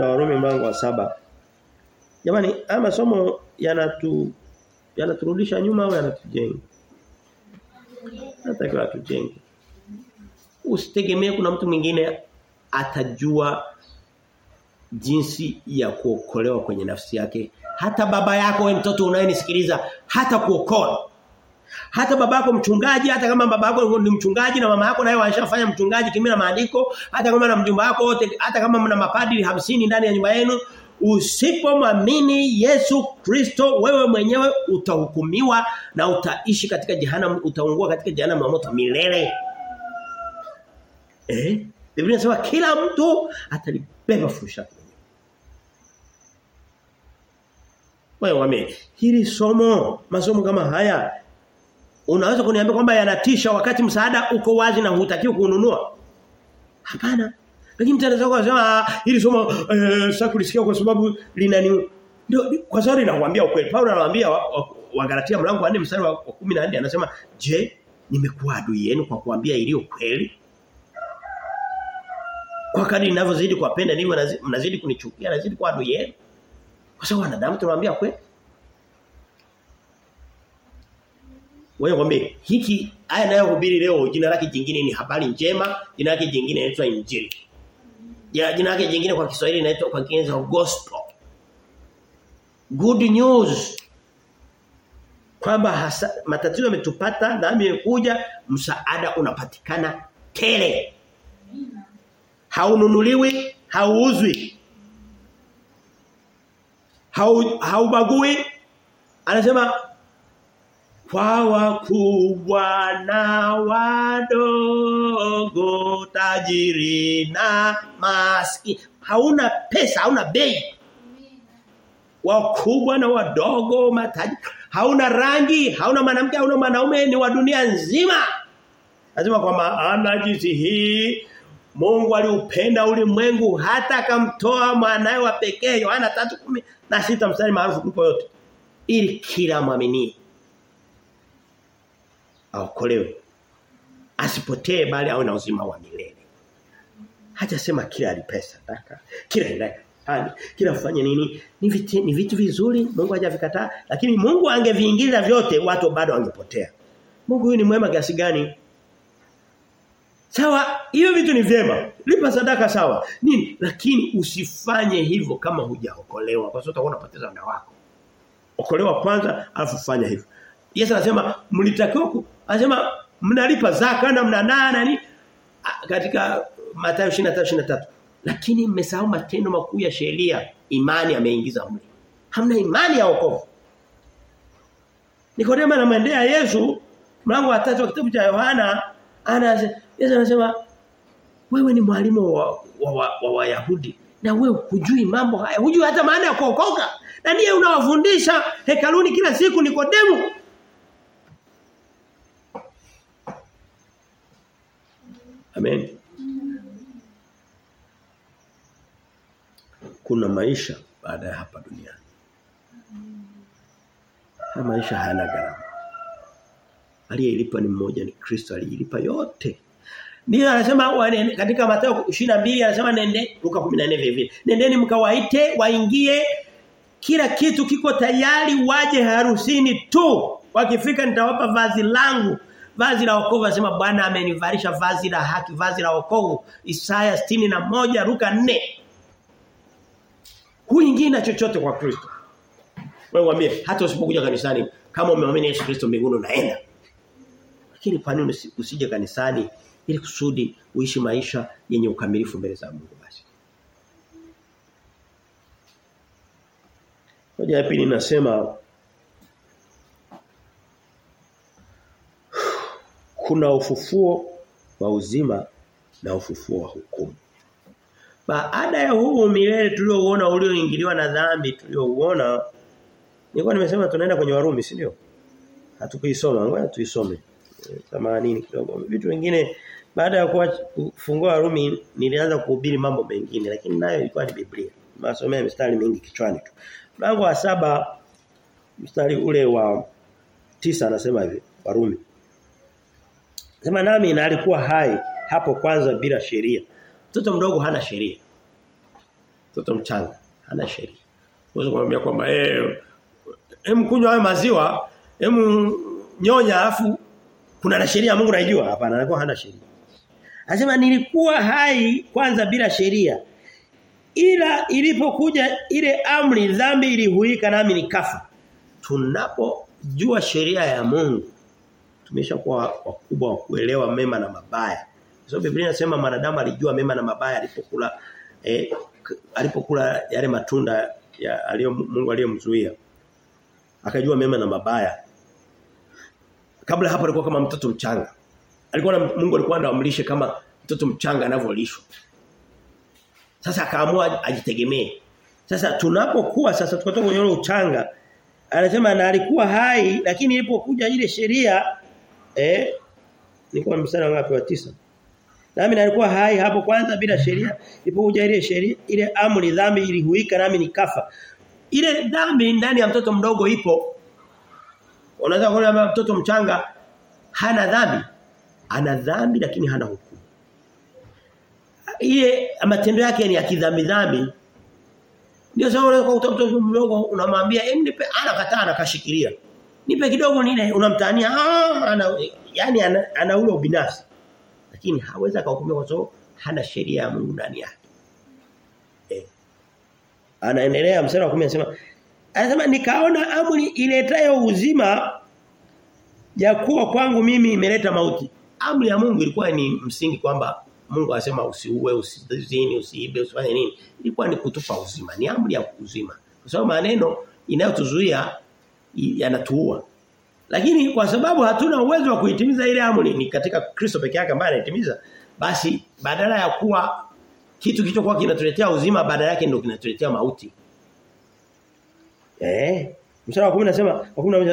[SPEAKER 1] Warumi mlango wa saba. Jamani haya masomo yanatu yanaturudisha nyuma au yanatujenga? Natakiwa atujenge. Usitegemee kuna mtu mwingine atajua jinsi ya kuokolewa kwenye nafsi yake hata baba yako wewe mtoto unayenisikiliza hata kuokoa hata baba yako mchungaji hata kama baba yako ni mchungaji na mama yako naye washafanya mchungaji kimila maandiko hata kama na mjumba wako wote hata kama mna mapadri hamsini ndani ya nyumba yenu usipomwamini Yesu Kristo wewe mwenyewe utahukumiwa na utaishi katika jehanamu utaungua katika jehanamu ya moto milele eh Biblia inasema kila mtu atalibeba furusha Wewe wame hili somo masomo kama haya unaweza kuniambia kwamba yanatisha wakati msaada uko wazi na hutakiwi kununua? Hapana. Lakini mtu anaweza kusema hili somo eh, sasa kulisikia kwa sababu linani ndio kwa sababu linakuambia ukweli. Paulo anawaambia Wagalatia mlango wa 4 mstari wa 14 anasema, "Je, nimekuwa adui yenu kwa kuambia iliyo kweli?" Kwa kadri ninavyozidi kuwapenda ndivyo mnazidi kunichukia, nazidi kuwa adui yenu. Kwa sababu wanadamu tunawaambia kweli. Wewe kwambie hiki haya nayohubiri leo jina lake jingine ni habari njema, jina lake jingine inaitwa injili. Ya jina lake jingine kwa Kiswahili inaitwa kwa Kiingereza gospel. Good news. Kwamba hasa matatizo yametupata, dhambi imekuja, msaada unapatikana tele. Haununuliwi, hauuzwi. Hau haubagui. Anasema kwa wakubwa na wadogo tajiri na maski hauna pesa hauna bei. Wakubwa na wadogo mataji hauna rangi hauna mwanamke hauna mwanaume ni wa dunia nzima. Lazima kwa maana jinsi hii Mungu aliupenda ulimwengu hata akamtoa mwanae wa pekee Yohana 3:10 na sita mstari maarufu kuliko yote. Ili kila mwamini aokolewe asipotee bali awe na uzima wa milele hajasema kila alipesa taka kila ndaka hadi kila fanye nini ni vitu, ni vitu vizuri Mungu hajavikataa lakini Mungu angeviingiza vyote watu bado wangepotea Mungu huyu ni mwema kiasi gani Sawa, hiyo vitu ni vyema. Lipa sadaka sawa. Nini? Lakini usifanye hivyo kama hujaokolewa kwa sababu utakuwa unapoteza muda wako. Okolewa kwanza alafu fanya hivyo. Yesu anasema mlitakiwa anasema mnalipa zaka na mnanaa nani katika Mathayo 23:23. Lakini mmesahau matendo makuu ya sheria, imani ameingiza mle. Hamna imani ya wokovu. Nikodemo anamwendea Yesu mlango wa 3 wa kitabu cha Yohana ana Yesu anasema wewe ni mwalimu wa wa, wa, wa Wayahudi na wewe hujui mambo haya hujui hata maana ya kuokoka na ndiye unawafundisha hekaluni kila siku Nikodemu Amen Kuna maisha baada ya hapa duniani na maisha hayana gharama aliyelipa ni mmoja ni Kristo aliyelipa yote. Ndio anasema katika Mathayo 22 anasema nende Luka 14 vile vile. Nendeni mkawaite waingie kila kitu kiko tayari waje harusini tu. Wakifika nitawapa vazi langu. Vazi la wokovu anasema Bwana amenivalisha vazi la haki, vazi la wokovu. Isaya 61 Luka 4. Huingii na chochote kwa Kristo. Wewe waambie hata usipokuja kanisani kama umeamini Yesu Kristo mbinguni unaenda. Lakini kwa nini usije kanisani ili kusudi uishi maisha yenye ukamilifu mbele za Mungu basi. Hoja ya pili nasema kuna ufufuo wa uzima na ufufuo wa hukumu. Baada ya huu milele tuliouona ulioingiliwa na dhambi tuliouona nilikuwa nimesema tunaenda kwenye Warumi si ndio? Hatukuisoma, ngoja tuisome kama nini kidogo. Vitu vingine baada ya kufungua Warumi nilianza kuhubiri mambo mengine lakini nayo ilikuwa ni Biblia. Masomea mistari mingi kichwani tu. Mlango wa saba mstari ule wa tisa anasema hivi Warumi. Sema nami na alikuwa hai hapo kwanza bila sheria. Mtoto mdogo hana sheria. Mtoto mchanga hana sheria. Unaweza kumwambia kwamba eh hem kunywa hayo maziwa, hem nyonya afu kuna na sheria Mungu anajua hapana anakuwa hana sheria anasema nilikuwa hai kwanza bila sheria ila ilipokuja ile amri dhambi ilihuika nami nikafa tunapojua sheria ya Mungu tumeshakuwa wakubwa wa kuelewa mema na mabaya so Biblia inasema mwanadamu alijua mema na mabaya alipokula eh, alipokula yale matunda ya aliyo Mungu aliyomzuia akajua mema na mabaya kabla hapo alikuwa kama mtoto mchanga. Alikuwa na Mungu alikuwa anamlisha kama mtoto mchanga anavyolishwa. Sasa akaamua ajitegemee. Sasa tunapokuwa sasa tukatoka kwenye uchanga anasema na alikuwa hai lakini ilipokuja ile sheria eh nilikuwa mstari ngapi wa tisa Nami nalikuwa hai hapo kwanza bila sheria ilipokuja ile sheria ile amri dhambi ilihuika nami nikafa. Ile dhambi ndani ya mtoto mdogo ipo Unaweza kuona mtoto mchanga hana dhambi. Ana dhambi lakini hana hukumu. Ile matendo yake ni ya kidhambi dhambi. Ndio sababu kwa mtoto mdogo unamwambia hem nipe anakataa anakashikilia. Nipe kidogo nile unamtania ah ana yani ana, ana ule ubinafsi. Lakini hawezi akahukumiwa kwa sababu hana sheria ya Mungu ndani yake. Eh. Anaendelea mstari wa 10 anasema anasema nikaona amri iletayo uzima ya kuwa kwangu mimi imeleta mauti. Amri ya Mungu ilikuwa ni msingi kwamba Mungu anasema usiue, usizini, usiibe, usifanye nini. Ilikuwa ni kutupa uzima, ni amri ya uzima. Kwa sababu maneno inayotuzuia yanatuua. Lakini kwa sababu hatuna uwezo wa kuitimiza ile amri ni katika Kristo peke yake ambaye anaitimiza, basi badala ya kuwa kitu kilichokuwa kinatuletea uzima badala yake ndio kinatuletea mauti. Eh? Mstari wa 10 nasema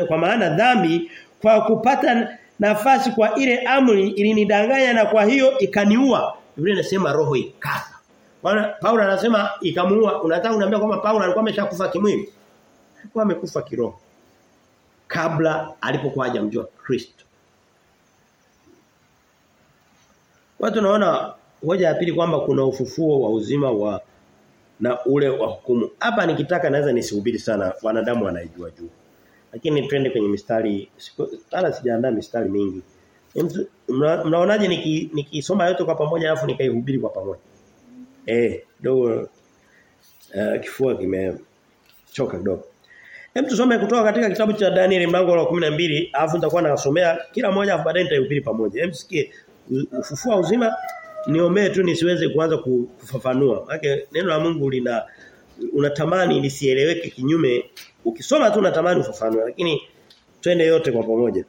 [SPEAKER 1] kwa maana dhambi kwa kupata nafasi kwa ile amri ilinidanganya na kwa hiyo ikaniua. Biblia inasema roho ikafa. Bwana Paulo anasema ikamuua. Unataka uniambia kwamba Paulo alikuwa ameshakufa kimwili? Alikuwa amekufa kiroho. Kabla alipokuwa hajamjua Kristo. Watu tunaona hoja ya pili kwamba kuna ufufuo wa uzima wa na ule wa hukumu. Hapa nikitaka naweza nisihubiri sana wanadamu wanaijua juu. Lakini twende kwenye mistari sana sijaandaa mistari mingi. Mnaonaje nikisoma niki yote kwa pamoja alafu nikaihubiri kwa pamoja? Eh, dogo uh, kifua kimechoka kidogo. Hem tusome kutoka katika kitabu cha Danieli mlango wa 12 alafu nitakuwa nasomea kila moja alafu baadaye nitaihubiri pamoja. Hem sikie ufufua uzima niombee tu nisiweze kuanza kufafanua. Maana neno la Mungu lina unatamani lisieleweke kinyume ukisoma tu unatamani ufafanue lakini twende yote kwa pamoja.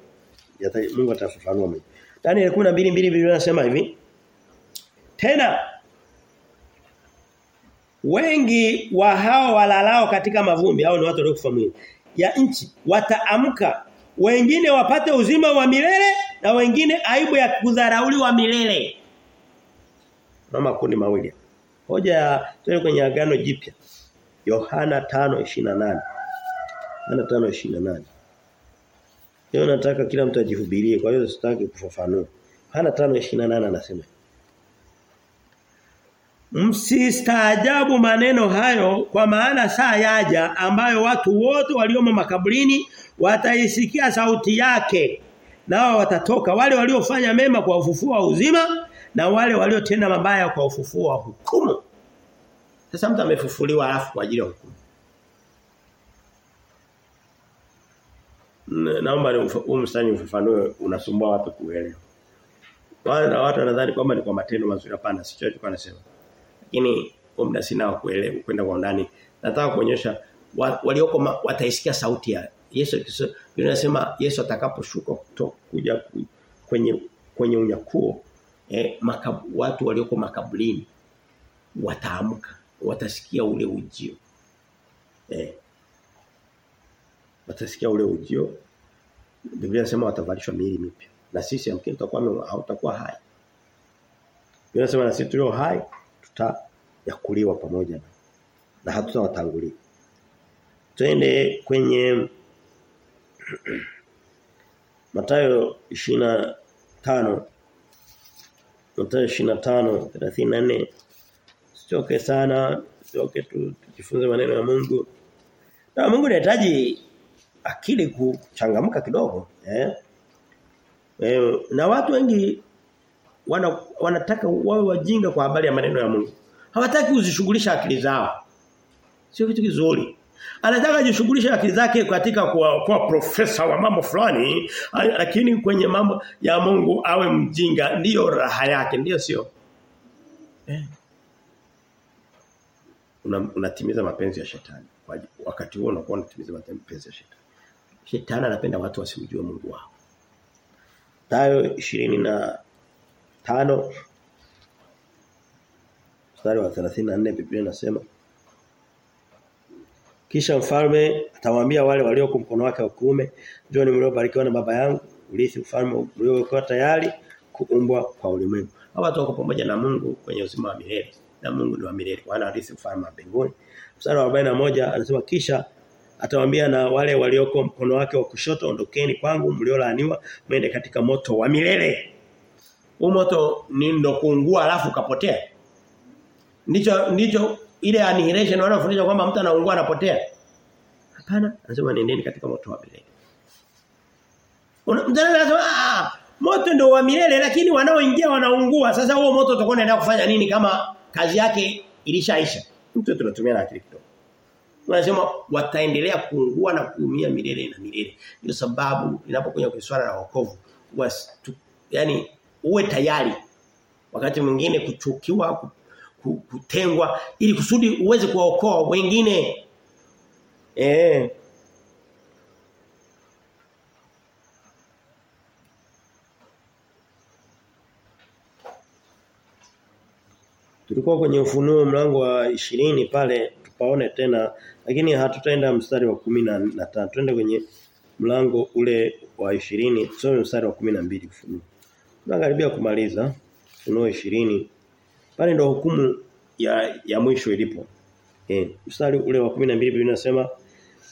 [SPEAKER 1] Mungu atafafanua mwenyewe. Danieli 12:2 Biblia inasema hivi. Tena wengi wa hao walalao katika mavumbi hao ni watu waliokufa mwili ya nchi wataamka wengine wapate uzima wa milele na wengine aibu ya kudharauliwa milele. na makundi mawili. Hoja ya twende kwenye agano jipya. Yohana 5:28. Yohana 5:28. Leo nataka kila mtu ajihubirie kwa hiyo sitaki kufafanua. Yohana 5:28 anasema. Msistaajabu maneno hayo kwa maana saa yaja ambayo watu wote waliomo makaburini wataisikia sauti yake nao watatoka wale waliofanya mema kwa ufufuo wa uzima na wale waliotenda mabaya kwa ufufuo wa hukumu. Sasa mtu amefufuliwa alafu kwa ajili ya hukumu. Naomba ni mstari ufafanue unasumbua watu kuelewa. Wale watu wanadhani kwamba ni kwa matendo mazuri hapana sicho anasema. Lakini kwa muda sina wa kuelewa kwenda kwa ndani. Nataka kuonyesha walioko wataisikia sauti ya Yesu Biblia inasema Yesu atakaposhuka kuja kwenye kwenye unyakuo eh, makab, watu walioko makaburini wataamka watasikia ule ujio. Eh watasikia ule ujio. Biblia inasema watavalishwa miili mipya. Na sisi amkini tutakuwa hautakuwa hai. Biblia inasema na sisi tulio hai tutayakuliwa pamoja na na hatutawatangulia twende kwenye Mathayo 25 Mathayo 25 34 Sichoke sana, sichoke tu tujifunze maneno ya Mungu. Na Mungu anahitaji akili kuchangamka kidogo, eh? Eh, na watu wengi wana, wanataka wawe wajinga kwa habari ya maneno ya Mungu. Hawataki kuzishughulisha akili zao. Sio kitu kizuri. Anataka ajishughulishe akili zake katika kuwa, kuwa profesa wa mambo fulani lakini kwenye mambo ya Mungu awe mjinga ndiyo raha yake ndio sio. Eh. Una, Unatimiza mapenzi ya shetani. Wakati huo unakuwa unatimiza mapenzi ya shetani. Shetani anapenda watu wasimjue Mungu wao. Tayo 25 mstari wa 34 Biblia inasema kisha mfalme atawaambia wale walio mkono wake wa kuume, "Njoni mliobarikiwa na baba yangu, urithi ufalme uliokuwa tayari kuumbwa kwa ulimwengu." Hawa watu wako pamoja na Mungu kwenye uzima wa milele. Na Mungu ni wa milele. Wana urithi ufalme mbinguni. Mstari wa 41 anasema kisha atawaambia na wale walioko mkono wake wa kushoto, "Ondokeni kwangu mliolaaniwa, mwende katika moto wa milele." Huu moto ni ndo kuungua alafu kapotea. Ndicho ndicho ile annihilation wanafundisha kwamba mtu anaungua anapotea. Hapana, anasema nendeni katika moto wa milele. Mtu anasema ah moto ndo wa milele lakini wanaoingia wanaungua. Sasa huo moto utakuwa unaenda kufanya nini kama kazi yake ilishaisha? Mtu tunatumia na akili kidogo. Wanasema wataendelea kuungua na kuumia milele na milele. Ndio sababu inapokuja kwa swala la wokovu, yani uwe tayari wakati mwingine kuchukiwa kutengwa ili kusudi uweze kuwaokoa wengine. Eh. Tulikuwa kwenye ufunuo mlango wa ishirini pale tupaone tena lakini hatutaenda mstari wa kumi na tano twende kwenye mlango ule wa ishirini tusome mstari wa kumi na mbili ufunuo. Tunakaribia kumaliza ufunuo ishirini pale ndo hukumu ya ya mwisho ilipo. Eh, mstari ule wa 12 Biblia nasema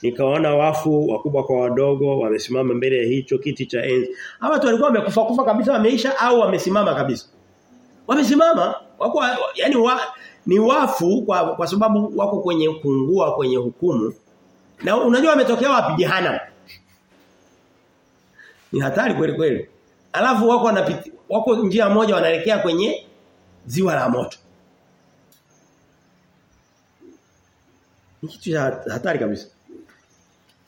[SPEAKER 1] nikaona wafu wakubwa kwa wadogo wamesimama mbele ya hicho kiti cha enzi. Hawa watu walikuwa wamekufa kufa kabisa wameisha au wamesimama kabisa. Wamesimama wako yani wa, ni wafu kwa, kwa sababu wako kwenye kungua kwenye hukumu. Na unajua wametokea wapi jehanamu? Ni hatari kweli kweli. Alafu wako wanapiti, wako njia moja wanaelekea kwenye ziwa la moto. Ni kitu hatari kabisa.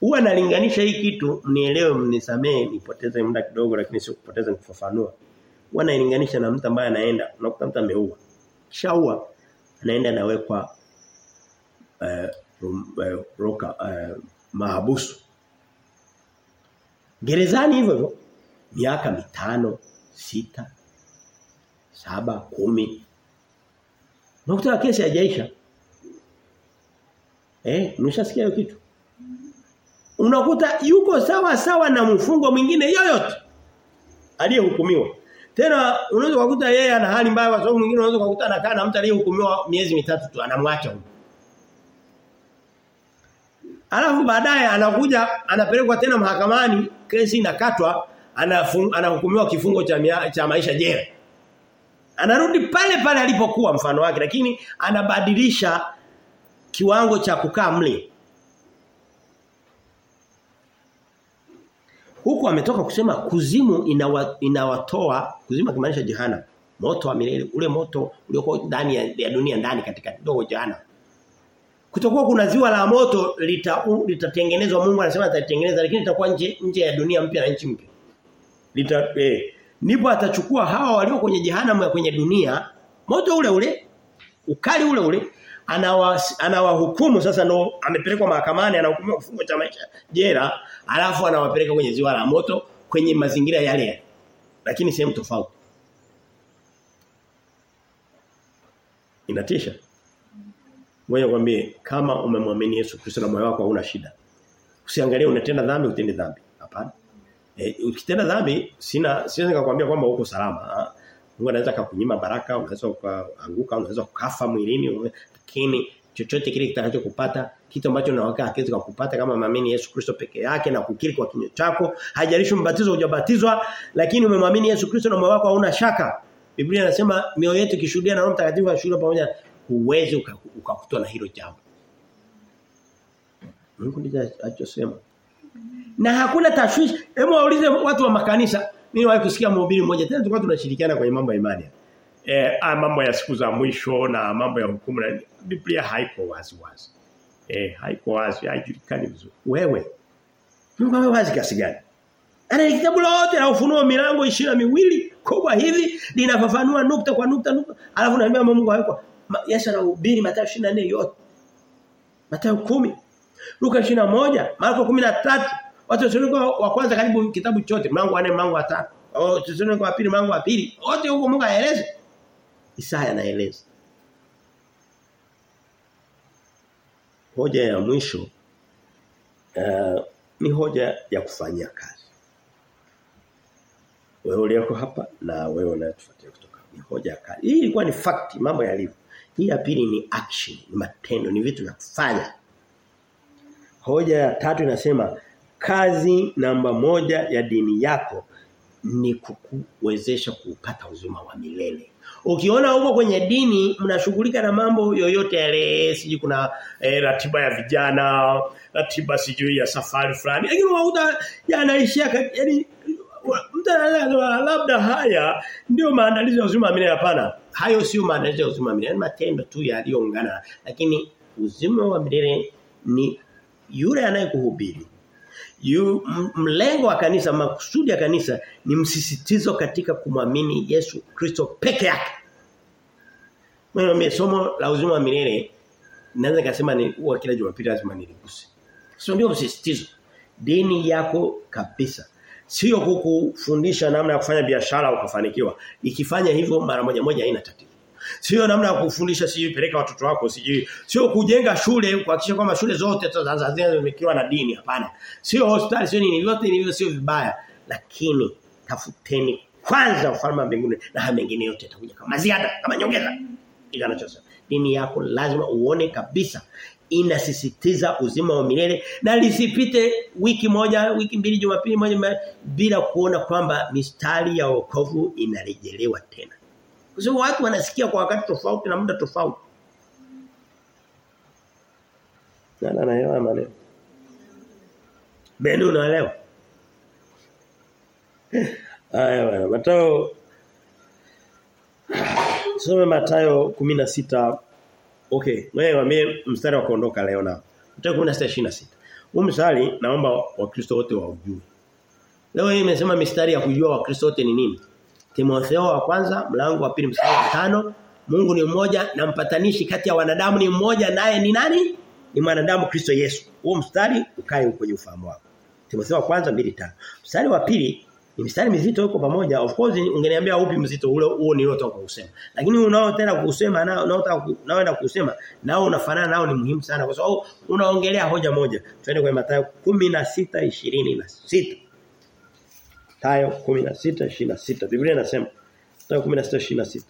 [SPEAKER 1] Huwa nalinganisha hii kitu mnielewe mnisamee nipoteze muda kidogo lakini sio kupoteza nikufafanua. Huwa nailinganisha na mtu ambaye anaenda unakuta mtu ameua. Kisha huwa anaenda anawekwa eh uh, roka uh, mahabusu. Gerezani hivyo hivyo miaka mitano, sita, saba, kumi. Unakuta kesi haijaisha. Eh, mshasikia hiyo kitu? Unakuta yuko sawa sawa na mfungo mwingine yoyote aliyehukumiwa. Tena unaweza kukuta yeye ana hali mbaya kwa sababu mwingine unaweza kukuta anakaa na mtu aliyehukumiwa miezi mitatu tu anamwacha huko. Alafu baadaye anakuja anapelekwa tena mahakamani, kesi inakatwa, anahukumiwa kifungo cha, mia, cha maisha jela. Anarudi pale pale alipokuwa mfano wake lakini anabadilisha kiwango cha kukaa mle. Huku ametoka kusema kuzimu inawa, inawatoa kuzima kimaanisha jehana moto wa milele ule moto uliokuwa ndani ya, dunia ndani katika dogo jehana kutokuwa kuna ziwa la moto litatengenezwa lita Mungu anasema atatengeneza lakini itakuwa nje nje ya dunia mpya na nchi mpya lita eh, nipo atachukua hawa walio kwenye jehanamu ya kwenye dunia moto ule ule ukali ule ule anawahukumu anawa sasa ndo amepelekwa mahakamani anahukumiwa kifungo cha maisha jela alafu anawapeleka kwenye ziwa la moto kwenye mazingira yale lakini sehemu tofauti inatisha wewe kwambie kama umemwamini Yesu Kristo na moyo wako hauna shida. Usiangalie unatenda dhambi utende dhambi. Hapana. E, ukitenda dhambi sina siwezi kukwambia kwamba uko salama. Mungu anaweza kukunyima baraka, unaweza kuanguka, unaweza kukafa mwilini, lakini chochote kile kitakachokupata kitu ambacho na wakati hakiwezi kukupata kama maamini Yesu Kristo peke yake na kukiri kwa kinywa chako, haijalishi mbatizo hujabatizwa, lakini umemwamini Yesu Kristo na moyo wako hauna shaka. Biblia inasema mioyo yetu kishuhudia na Roho Mtakatifu ashuhudia pamoja huwezi ukakutwa na hilo jambo. Mungu ndiye alichosema. Na hakuna tashwishi. Hebu waulize watu wa makanisa. Mimi wahi kusikia mhubiri mmoja tena tulikuwa tunashirikiana kwenye mambo ya imani. Eh, mambo ya siku za mwisho na mambo ya hukumu na Biblia haiko wazi wazi. Eh, haiko wazi, haijulikani vizuri. Wewe Mungu amewazi wazi kiasi gani? Ana kitabu lote la ufunuo milango ishirini miwili kubwa hivi linafafanua nukta kwa nukta nukta. Alafu naambia Mungu hayuko Yesu anahubiri Mathayo 24 yote. Mathayo 10, Luka 21, Marko 13. Watu Wathesalonike wa kwanza karibu kitabu chote, mlango wa 4, mlango wa 5. Au Wathesalonike wa pili, mlango wa pili. Wote huko Mungu aeleze. Isaya anaeleza. Hoja ya mwisho uh, ni hoja ya kufanyia kazi. Wewe uliyeko hapa na wewe unayetufuatia kutoka. Ni hoja ya kazi. Hii ilikuwa ni fact mambo yalivyo. Hii ya pili ni action, ni matendo, ni vitu vya kufanya. Hoja ya tatu inasema kazi namba moja ya dini yako ni kukuwezesha kupata uzima wa milele. Ukiona huko kwenye dini mnashughulika na mambo yoyote yale, siji kuna eh, ratiba ya vijana, ratiba sijui ya safari fulani. Lakini unakuta yanaishia yani mtu labda haya ndio maandalizi ya uzima wa milele hapana. Hayo sio maandalizi ya uzima wa milele, matendo tu yaliyoungana. Lakini uzima wa milele ni yule anayekuhubiri. Yu, mlengo wa kanisa makusudi ya kanisa ni msisitizo katika kumwamini Yesu Kristo peke yake. Mimi somo la uzima wa milele naweza kusema ni huwa kila Jumapili lazima niliguse. Sio ndio msisitizo. Dini yako kabisa. Sio kukufundisha namna ya kufanya biashara ukafanikiwa. Ikifanya hivyo mara moja moja haina tatizo. Sio namna ya kufundisha sijui peleka watoto wako sijui. Sio kujenga shule kuhakikisha kwamba shule zote Tanzania zimekiwa na dini hapana. Sio hospitali sio nini vyote ni sio vibaya. Lakini tafuteni kwanza ufalme wa mbinguni na mengine yote yatakuja kama ziada kama nyongeza. Ila anachosema dini yako lazima uone kabisa inasisitiza uzima wa milele na lisipite wiki moja wiki mbili jumapili moja bila kuona kwamba mistari ya wokovu inarejelewa tena sababu watu wanasikia kwa wakati tofauti na muda tofauti nana naelewa maneno Beni unaelewa Haya bwana Mathayo Some Mathayo 16 Okay, wewe wame mstari wa kuondoka leo na. Mathayo 16:26. Huu mstari naomba Wakristo wote waujue. Leo hii imesema mistari ya kujua Wakristo wote ni nini? Timotheo wa kwanza mlango wa pili mstari wa tano Mungu ni mmoja na mpatanishi kati ya wanadamu ni mmoja naye ni nani? Ni mwanadamu Kristo Yesu. Huo mstari ukae kwenye ufahamu wako. Timotheo wa kwanza 2:5. Mstari wa pili ni mstari mzito huko pamoja. Of course ungeniambia upi mzito ule huo niliotoka kusema. Lakini unao tena kusema na unaotaka unaoenda kusema nao unafanana nao ni muhimu sana kwa sababu unaongelea hoja moja. Twende kwa Mathayo 16:26. Mathayo 16:26. Biblia inasema Mathayo 16:26.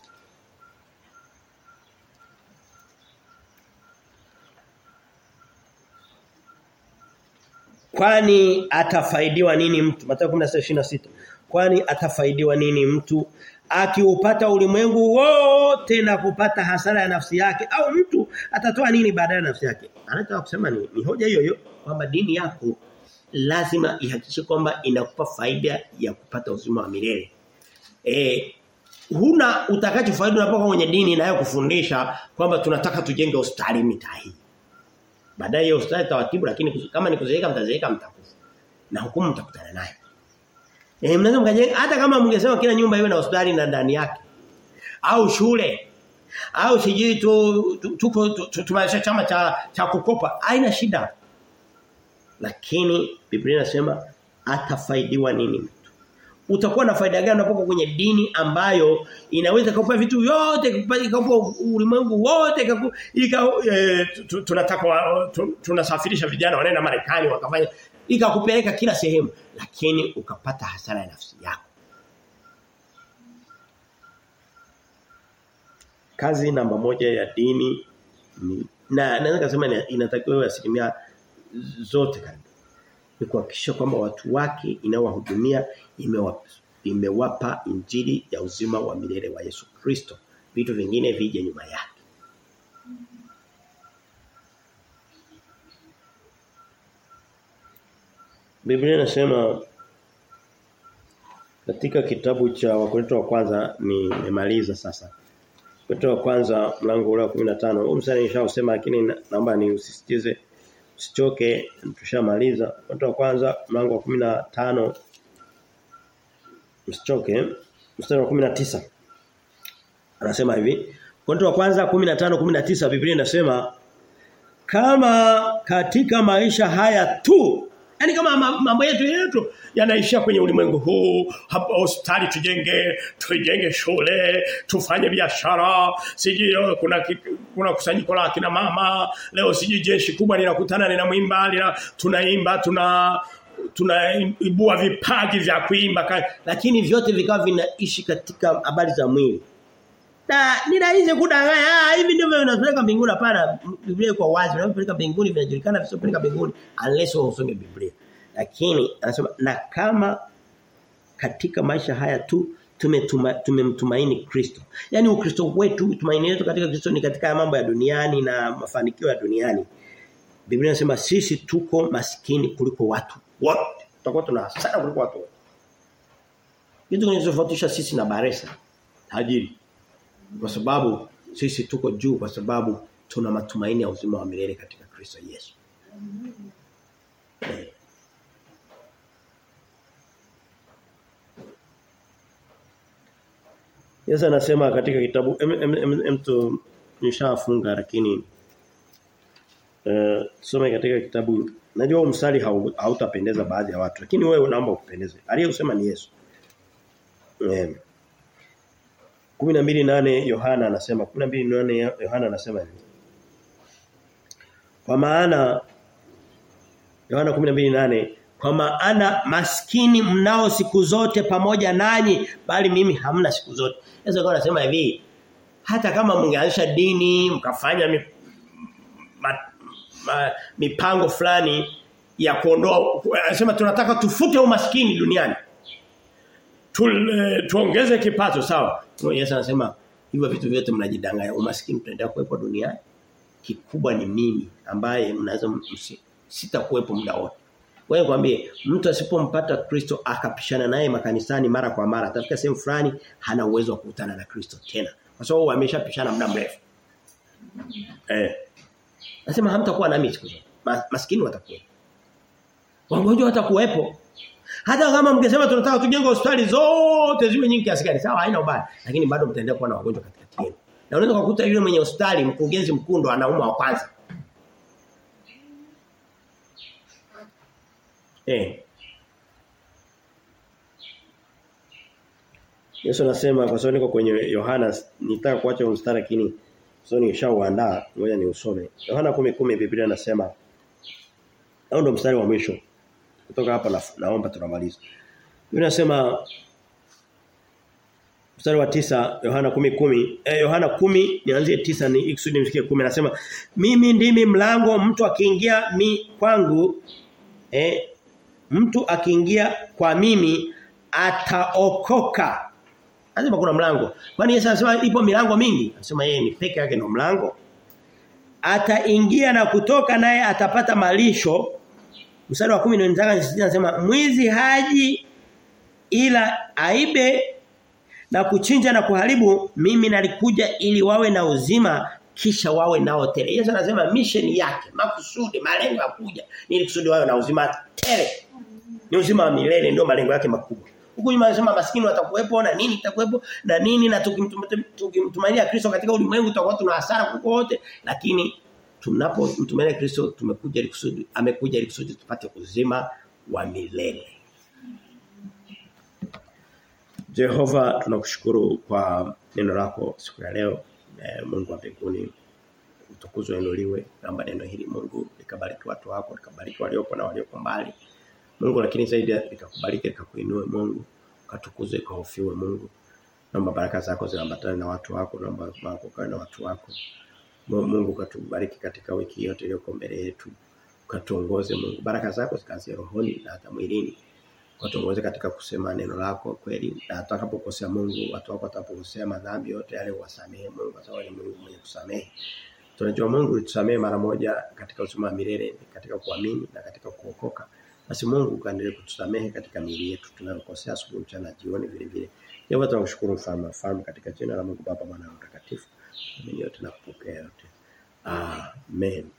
[SPEAKER 1] Kwani atafaidiwa nini mtu? Mathayo 16:26. Kwani atafaidiwa nini mtu akiupata ulimwengu wote na kupata hasara ya nafsi yake au mtu atatoa nini baadaye ya nafsi yake? Anataka kusema ni, ni hoja hiyo hiyo kwamba dini yako lazima ihakikishe kwamba inakupa faida ya kupata uzima wa milele. Eh huna utakachofaidi unapokuwa kwenye dini inayokufundisha kwamba tunataka tujenge hospitali mitaa hii. Baadaye hiyo hospitali tawatibu lakini kama ni kuzeeka mtazeeka mtakufa. Na hukumu mtakutana nayo. Eh mnaweza mkajenga hata kama mngesema kila nyumba iwe na hospitali na ndani yake. Au shule. Au sijui tu tuko tu chama cha cha kukopa haina shida. Lakini Biblia inasema atafaidiwa nini mtu? Utakuwa na faida gani unapokuwa kwenye dini ambayo inaweza kukupa vitu vyote, kukupa ulimwengu wote, ika e, tunataka tunasafirisha vijana wanaenda Marekani wakafanya ikakupeleka kila sehemu lakini ukapata hasara ya nafsi yako. Kazi namba moja ya dini ni na naweza kusema inatakiwa asilimia zote karibu. Ni kuhakikisha kwamba watu wake inawahudumia imewapa, imewapa injili ya uzima wa milele wa Yesu Kristo. Vitu vingine vije nyuma yake. Biblia inasema katika kitabu cha Wakorintho wa kwanza nimemaliza sasa. Wakorintho wa kwanza mlango ule wa 15. Huu mstari nishausema lakini naomba ni usisitize usichoke tushamaliza. Wakorintho wa kwanza mlango wa 15 msichoke mstari wa 19. Anasema hivi. Wakorintho wa kwanza 15 19 Biblia inasema kama katika maisha haya tu Yaani kama mambo yetu yetu yanaishia kwenye ulimwengu huu, hapo hospitali tujenge, tujenge shule, tufanye biashara, siji kuna kuna kusanyiko la kina mama, leo siji jeshi kubwa linakutana lina mwimba, lina tunaimba, tuna tunaibua vipaji vya kuimba lakini vyote vikawa vinaishi katika habari za mwili. Na ni rahisi kudanganya. Ah hivi ndivyo vinapeleka mbinguni hapana. Biblia kwa wazi vinapeleka mbinguni vinajulikana visipeleka mbinguni unless usome Biblia. Lakini anasema na kama katika maisha haya tu tumemtumaini tume Kristo. Yaani Ukristo wetu tumaini letu katika Kristo ni katika mambo ya duniani na mafanikio ya duniani. Biblia inasema sisi tuko maskini kuliko watu wote. Tutakuwa tuna hasara kuliko watu wote.
[SPEAKER 2] Kitu kinachotofautisha sisi na Baresa tajiri. Kwa sababu sisi tuko juu kwa sababu tuna matumaini ya uzima wa milele katika Kristo Yesu. Eh. Yesu anasema katika kitabu mtu nishafunga lakini uh, some katika kitabu najua msali hautapendeza baadhi ya watu lakini wewe naomba ukupendeze. Aliyesema ni Yesu. Eh. 12:8 Yohana anasema 12:8 Yohana anasema hivi. Kwa maana Yohana 12:8 kwa maana maskini mnao siku zote pamoja nanyi bali mimi hamna siku zote. Yesu alikuwa anasema hivi hata kama mngeanzisha dini mkafanya mi, ma, ma, mipango fulani ya kuondoa anasema tunataka tufute umaskini duniani. Tule, tuongeze kipato sawa. Yesu anasema hivyo vitu vyote mnajidanganya umaskini utaendelea kuwepo duniani. Kikubwa ni mimi ambaye mnaweza sitakuwepo muda wote. Wewe kwambie mtu asipompata Kristo akapishana naye makanisani mara kwa mara atafika sehemu fulani hana uwezo wa kukutana na Kristo tena. Kwa sababu ameshapishana muda mrefu. Eh. Nasema hamtakuwa nami siku zote. Maskini watakuwa. Wagonjwa watakuwepo. Hata kama mkisema tunataka tujenge hospitali zote ziwe nyingi kiasi gani sawa haina ubaya lakini bado mtaendelea kuwa na wagonjwa katika yenu. Na unaweza kukuta yule mwenye hospitali mkurugenzi mkuu ndo anauma wa kwanza. Eh. Yesu anasema kwa sababu niko kwenye Yohana nitaka kuacha mstari lakini sio nishauandaa ngoja ni usome. Yohana 10:10 Biblia inasema au ndo mstari wa mwisho. Kutoka hapa na, naomba tunamaliza. Biblia inasema mstari wa tisa Yohana 10:10 eh Yohana 10 nianzie tisa ni ikusudi nifikie 10 anasema mimi ndimi mlango mtu akiingia mi kwangu eh mtu akiingia kwa mimi ataokoka. anasema kuna mlango. Kwani Yesu anasema ipo milango mingi? Anasema yeye ni peke yake ndio mlango. Ataingia na kutoka naye atapata malisho. Mstari wa 10 ndio nitaka nisije anasema mwizi haji ila aibe na kuchinja na kuharibu mimi nalikuja ili wawe na uzima kisha wawe nao tele. Yesu anasema mission yake, makusudi, malengo ya kuja ili kusudi wawe na uzima tele. Ni uzima wa milele ndio malengo yake makubwa. Huku nyuma anasema maskini watakuwepo na nini itakuwepo na nini na tukimtumainia Kristo katika ulimwengu tutakuwa tuna hasara kuko wote lakini tunapomtumainia Kristo tumekuja ili kusudi amekuja ili kusudi tupate uzima wa milele. Jehova tunakushukuru kwa neno lako siku ya leo. E, Mungu wa mbinguni utukuzwe inuliwe. Naomba neno hili Mungu likabariki watu wako, likabariki walioko na walioko mbali. Mungu lakini zaidi likakubariki likakuinue Mungu, katukuzwe ufiwe Mungu. Naomba baraka zako ziambatane na watu wako, naomba baraka na watu wako. Mungu katubariki katika wiki yote iliyoko mbele yetu. Katuongoze Mungu. Baraka zako zikazie rohoni na hata mwilini. Katuongoze katika kusema neno lako kweli na atakapokosea Mungu, watu wako watakapokosea madhambi yote yale uwasamehe Mungu kwa sababu ni Mungu mwenye kusamehe. Tunajua Mungu ulitusamehe mara moja katika uzima wa milele, katika kuamini na katika kuokoka. Basi Mungu kaendelee kutusamehe katika miili yetu tunayokosea asubuhi mchana jioni vile vile. Yeye tunakushukuru mfalme mfalme katika jina la Mungu Baba Mwana na Mtakatifu. Yote na kupokea yote. Amen.